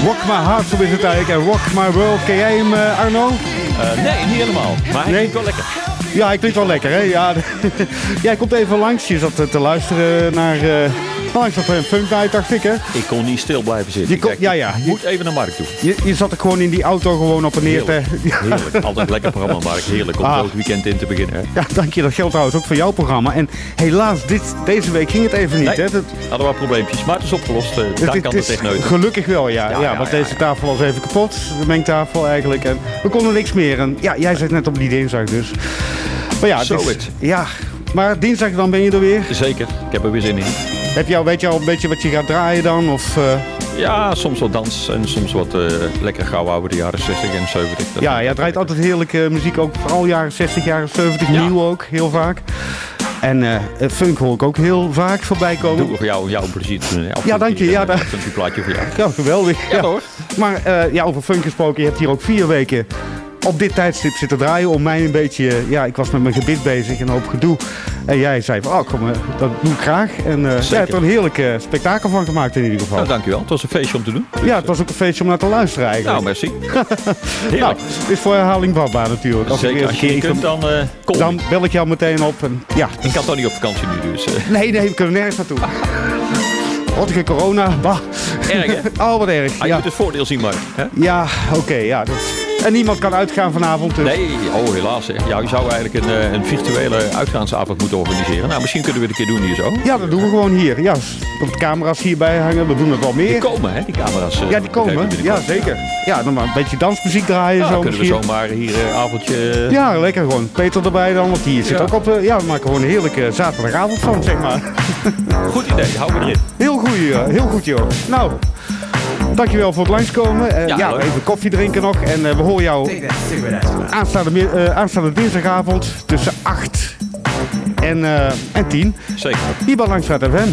Rock My Heart, zo is het eigenlijk. En Rock My World, ken jij hem, eh, Arno? Eh, nee, niet helemaal. Maar hij klinkt wel lekker. Ja, hij klinkt wel lekker, hè? Ja, [laughs] jij komt even langs. Je zat eh, te luisteren naar... eh langs dat een funk night, dacht ik, hè? Ik kon niet stil blijven zitten. Je kon- ja, ja. moet even naar Mark toe. Je, je zat er gewoon in die auto gewoon op en neer te... Heerlijk. [laughs] Altijd lekker programma, Mark. Heerlijk om Ah. zo het weekend in te beginnen. Hè. Ja, dank je. Dat geldt trouwens ook voor jouw programma. En helaas, dit, deze week ging het even niet, Nee, hè? Dat, hadden we wat probleempjes, maar het is opgelost. eh het- dank het aan de is techneuten. Gelukkig wel, ja. Ja, want ja, deze tafel was even kapot. De mengtafel eigenlijk. En we konden niks meer. En ja, jij zit net op die dinsdag dus. Maar ja, het Zo is- het. Ja, maar dinsdag dan ben je er weer. Zeker, ik heb er weer zin in. Heb je al, weet je al een beetje wat je gaat draaien dan? Of, eh, Ja, soms wat dans en soms wat eh lekker gauw oude de jaren 60 en 70. Dat- ja, jij draait altijd heerlijke muziek. Ook vooral jaren 60, jaren 70. Nieuw ook, heel vaak. En eh, funk hoor ik ook heel vaak voorbij komen. Doe voor jou, jouw plezier. Ja, dank je. Ja, da- Een plaatje voor jou. Ja, geweldig. Ja, Maar eh, ja, over funk gesproken, je hebt hier ook vier weken op dit tijdstip zitten draaien om mij een beetje... eh, Ja, ik was met mijn gebit bezig en een hoop gedoe. En jij zei van, oh kom, eh, dat doe ik graag. En eh jij hebt er een heerlijk spektakel van gemaakt in ieder geval. Nou, dankjewel. Het was een feestje om te doen. ja, het was ook een feestje om naar te luisteren eigenlijk. Nou, merci. [laughs] nou, het is voor herhaling vatbaar natuurlijk. Als Zeker, als je kunt, dan kom Dan bel ik jou meteen op. En, ja, Ik kan toch niet op vakantie nu, dus... Nee, nee, we kunnen nergens naartoe. [laughs] Een corona. Bah. Erg, hè? [laughs] Oh, wat erg. Ah, je Ja, moet het voordeel zien, maar. Hè? ja oké. ja, dat... En niemand kan uitgaan vanavond. Dus. Nee, oh helaas. Hè. Ja, je zou eigenlijk een, eh, een virtuele uitgaansavond moeten organiseren. Nou, misschien kunnen we het een keer doen hier zo. Ja, dat doen we gewoon hier. Ja, de camera's hierbij hangen. We doen het wel meer. Die komen, hè, die camera's. eh, Ja, die komen. Ja, zeker. Ja, dan maar een beetje dansmuziek draaien. Ja, zo kunnen we zomaar hier een avondje... eh, Ja, lekker gewoon. Peter erbij dan, want die zit Ja. ook op... ja, we maken gewoon een heerlijke zaterdagavond van, zeg maar. Goed idee, hou me erin. Heel goed. Heel goed, joh. Nou, dankjewel voor het langskomen. Eh, Ja, even koffie drinken nog. En eh, we horen jou eh, aanstaande dinsdagavond tussen 8 en, eh, en 10. Zeker. Hier bij Langstraat FM.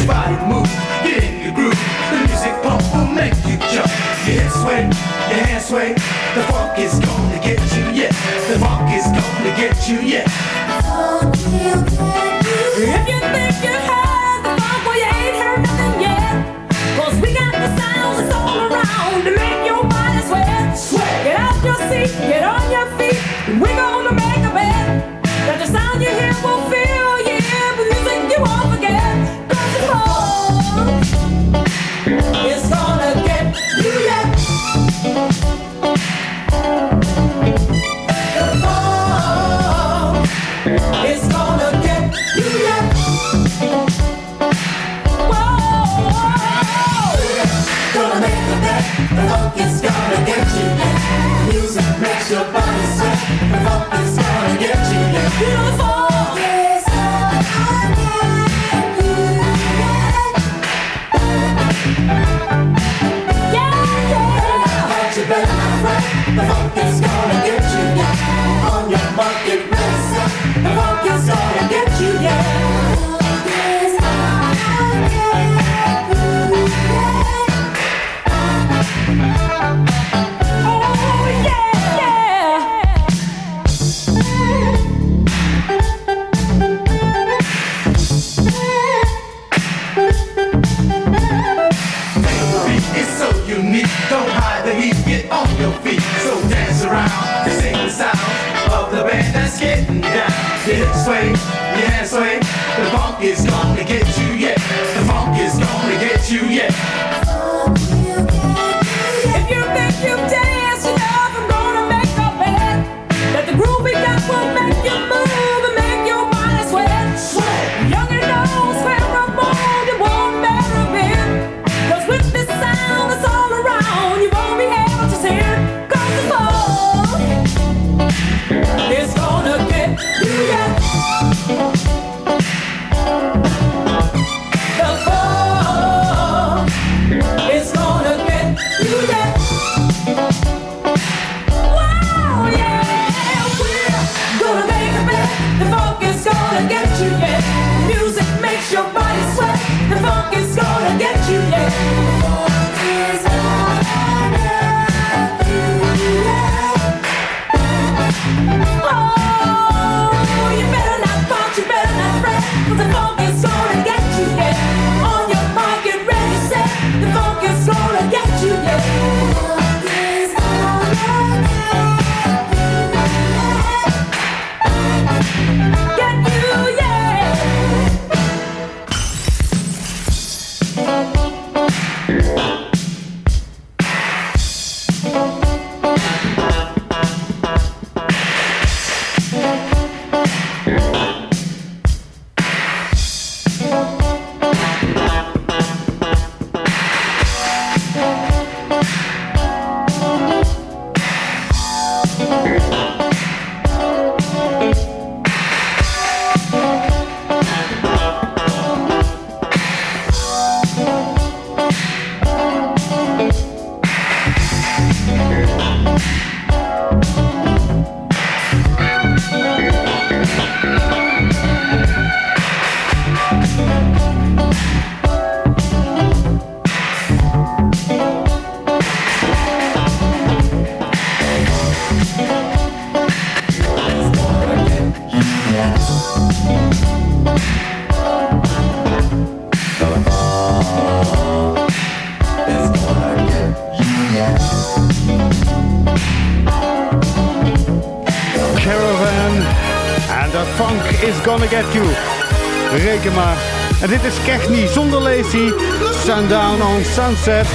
your body move, get in your groove. The music pump will make you jump. Your head sway, your hands sway. The funk is gonna get you, yeah. The funk is gonna get you, yeah. En dit is Kechni zonder Lazy. Sundown on Sunset.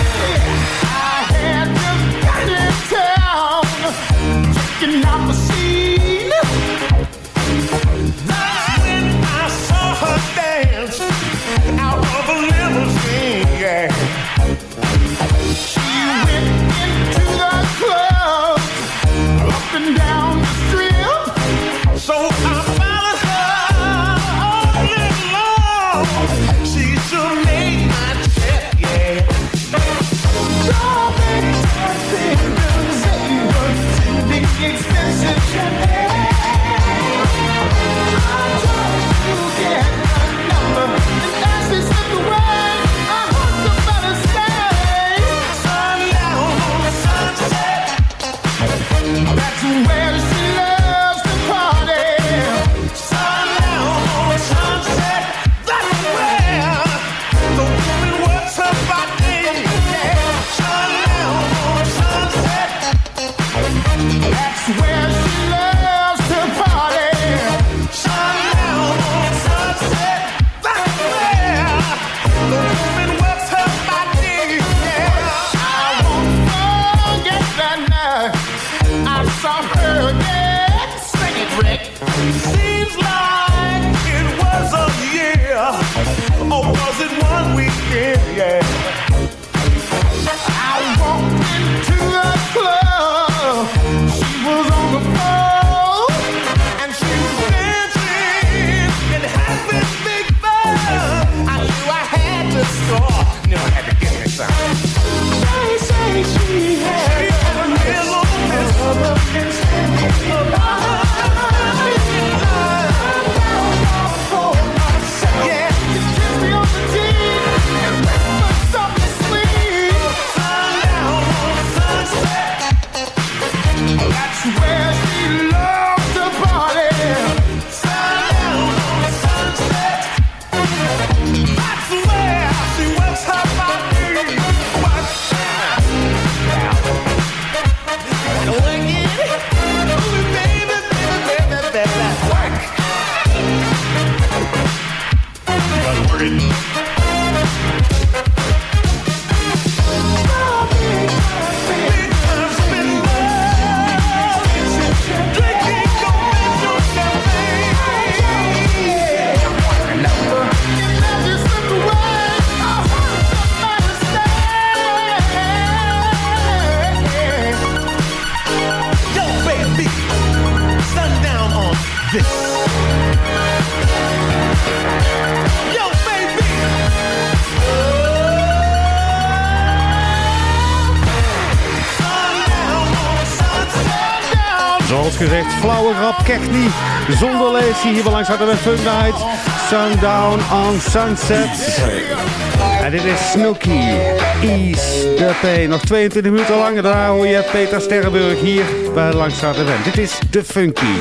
hier bij langs hadden Fun Night. Sundown on Sunset. En dit is Snooky. East the pay. Nog 22 minuten lang. Daar hoor je Peter Sterrenburg hier bij Langs Harderweg. Dit is de Funky.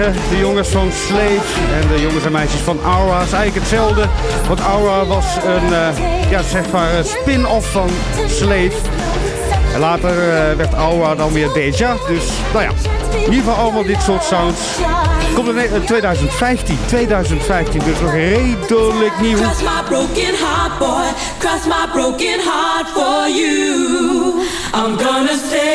De jongens van Slave en de jongens en meisjes van Aura is eigenlijk hetzelfde. Want Aura was een eh, ja, zeg maar, spin-off van Slave. En later eh, werd Aura dan weer Deja. Dus nou ja, in ieder geval allemaal dit soort sounds. Komt in 2015, 2015, dus nog redelijk nieuw. Cross my broken heart, boy. Cross my broken heart for you. I'm gonna.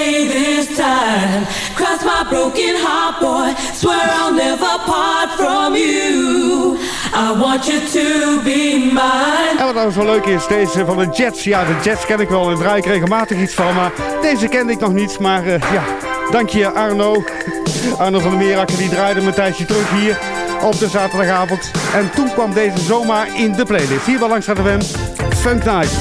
That's my broken heart, boy. Swear I'll never part from you. I want you to be mine. En wat nou zo leuk is, deze van de Jets. Ja, de Jets ken ik wel en draai ik regelmatig iets van. Maar deze kende ik nog niet. Maar eh, ja, dank je Arno. [laughs] Arno van de Meerakker die draaide mijn tijdje terug hier op de zaterdagavond. En toen kwam deze zomaar in de playlist. Hier wel Langs de wens. Funk Night.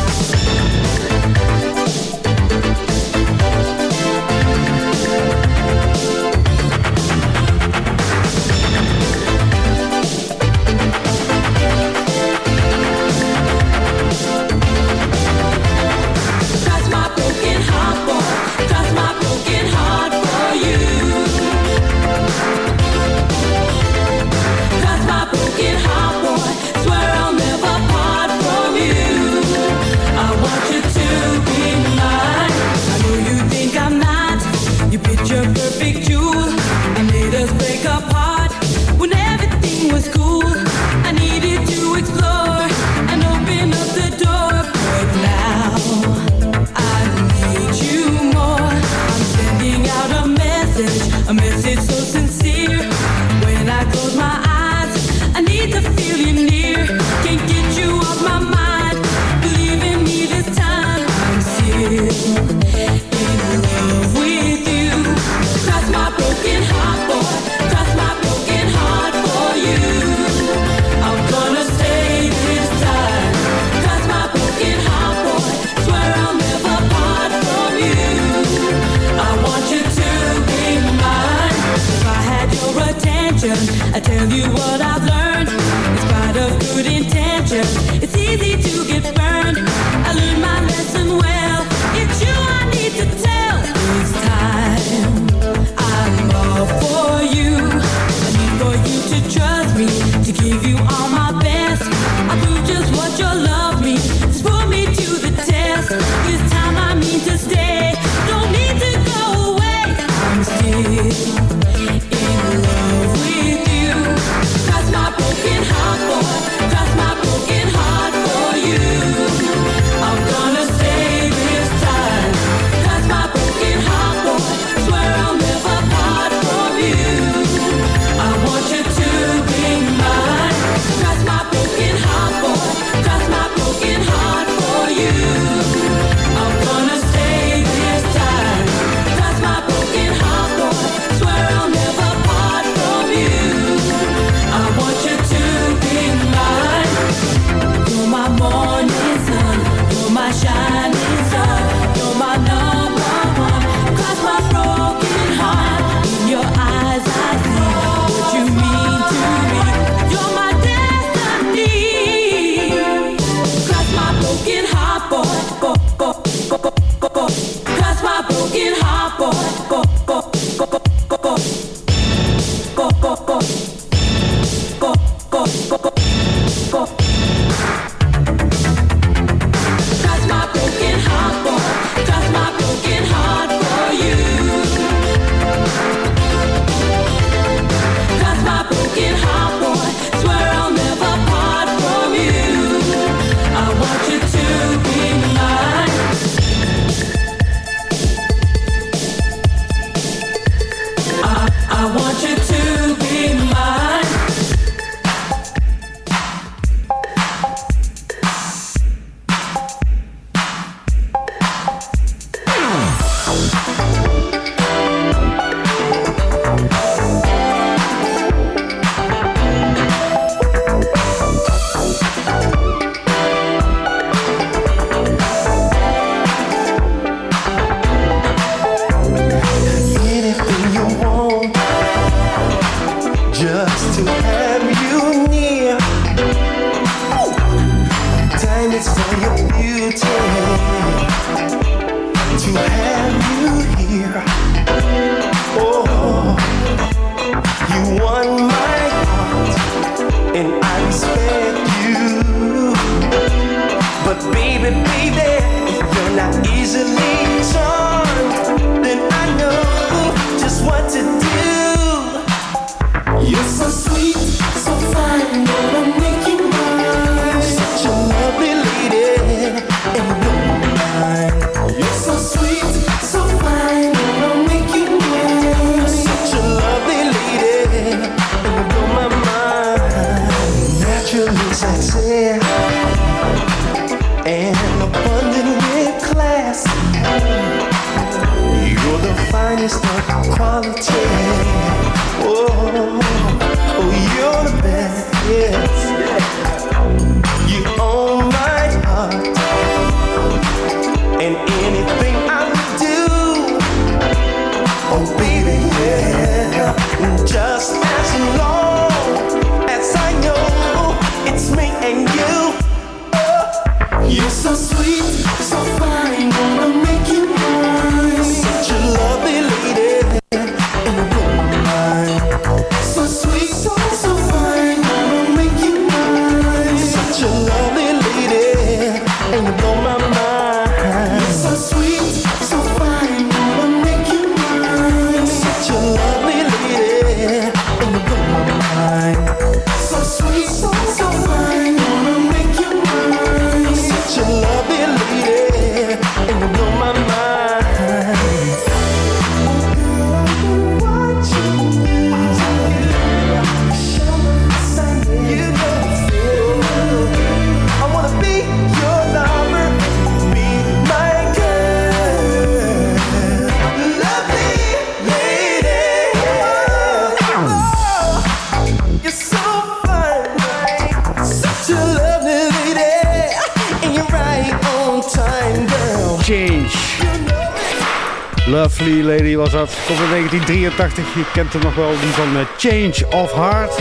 Je kent hem nog wel, die van eh, Change of Heart.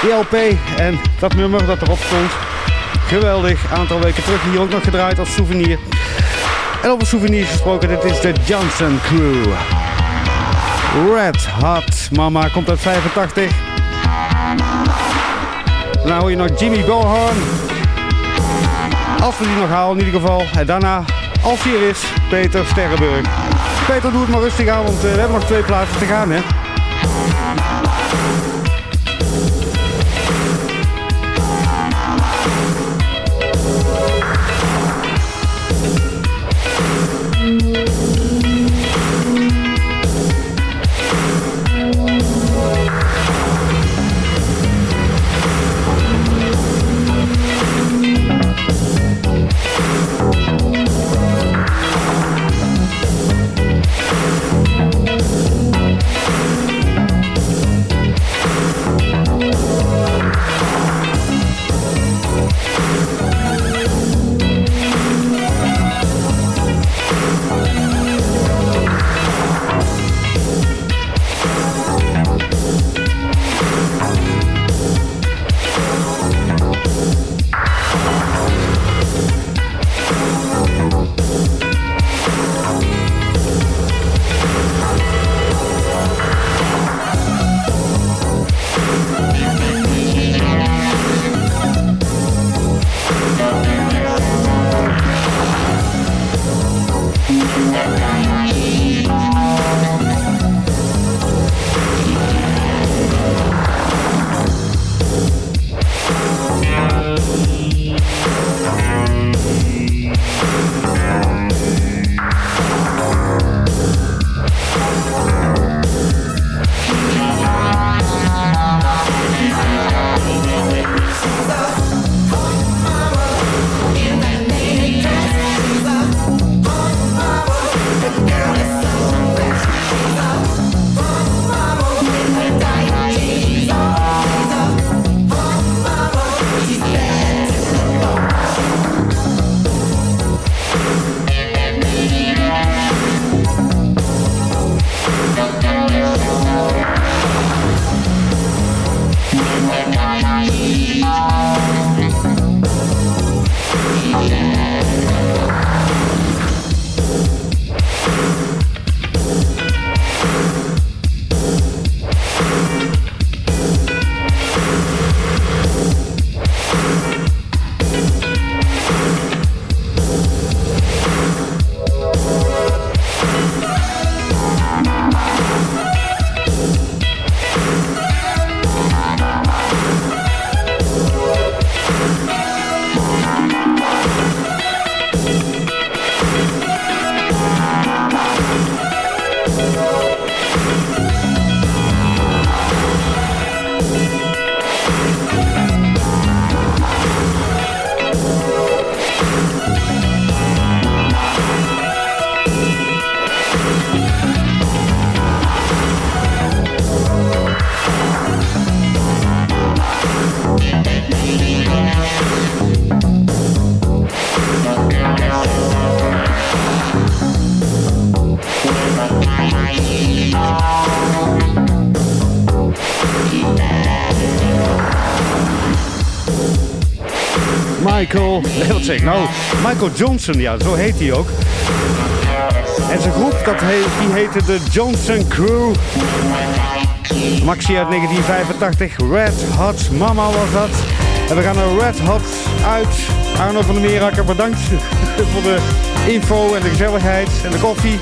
Die LP en dat nummer dat erop stond. Geweldig, een aantal weken terug hier ook nog gedraaid als souvenir. En over souvenirs gesproken, dit is de Johnson Crew. Red Hot Mama komt uit 85. Daarna nou, hoor je nog Jimmy Gohorn. Als we die nog halen in ieder geval. En daarna, als hij er is, Peter Sterrenburg. Peter, doe het maar rustig aan, want eh, we hebben nog twee plaatsen te gaan, hè. Michael... Heel wat zeg nou? Michael Johnson, ja, zo heet hij ook. En zijn groep, dat heet, die heette de Johnson Crew. Maxi uit 1985, Red Hot Mama was dat. En we gaan naar Red Hot uit. Arno van de Meerakker, bedankt [laughs] voor de info en de gezelligheid en de koffie.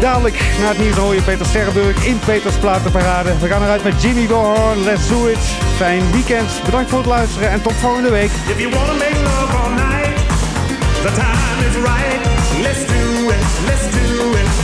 Dadelijk naar het nieuws hoor je Peter Sterrenburg in Peters Platenparade. We gaan eruit met Jimmy Gohorn, Let's Do It. Fijn weekend. Bedankt voor het luisteren en tot volgende week. If you wanna make love all night, the time is right. Let's do it, let's do it.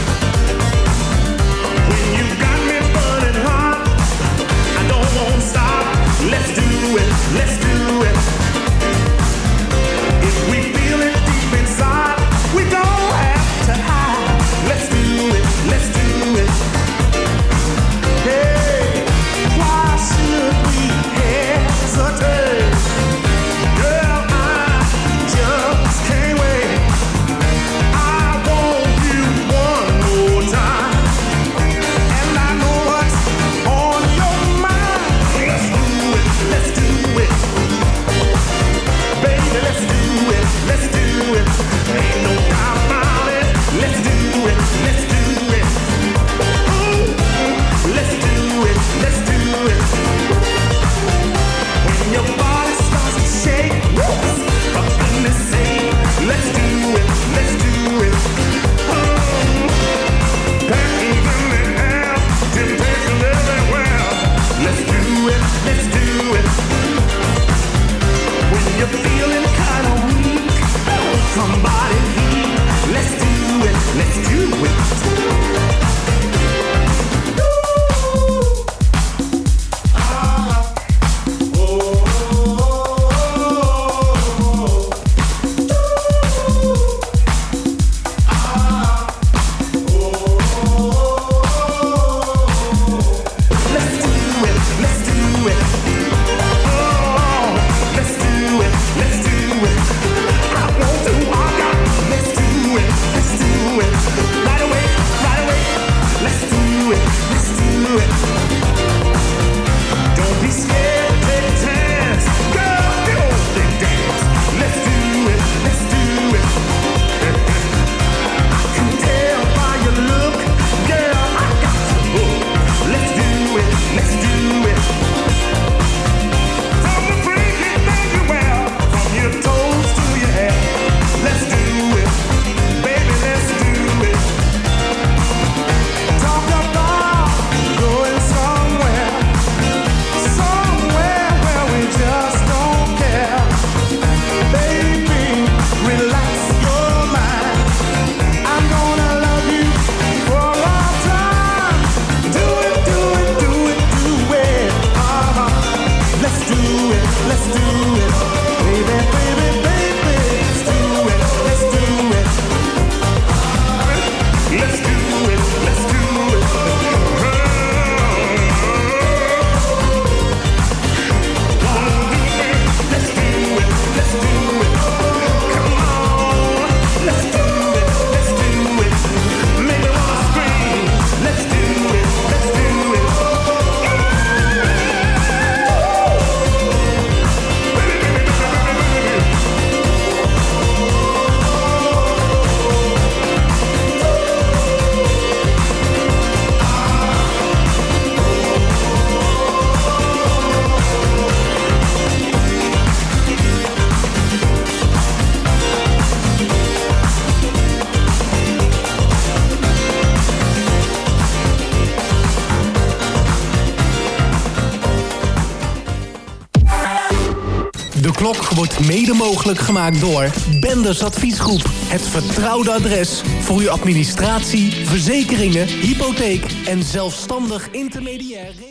wordt mede mogelijk gemaakt door Benders Adviesgroep. Het vertrouwde adres voor uw administratie, verzekeringen, hypotheek en zelfstandig intermediair.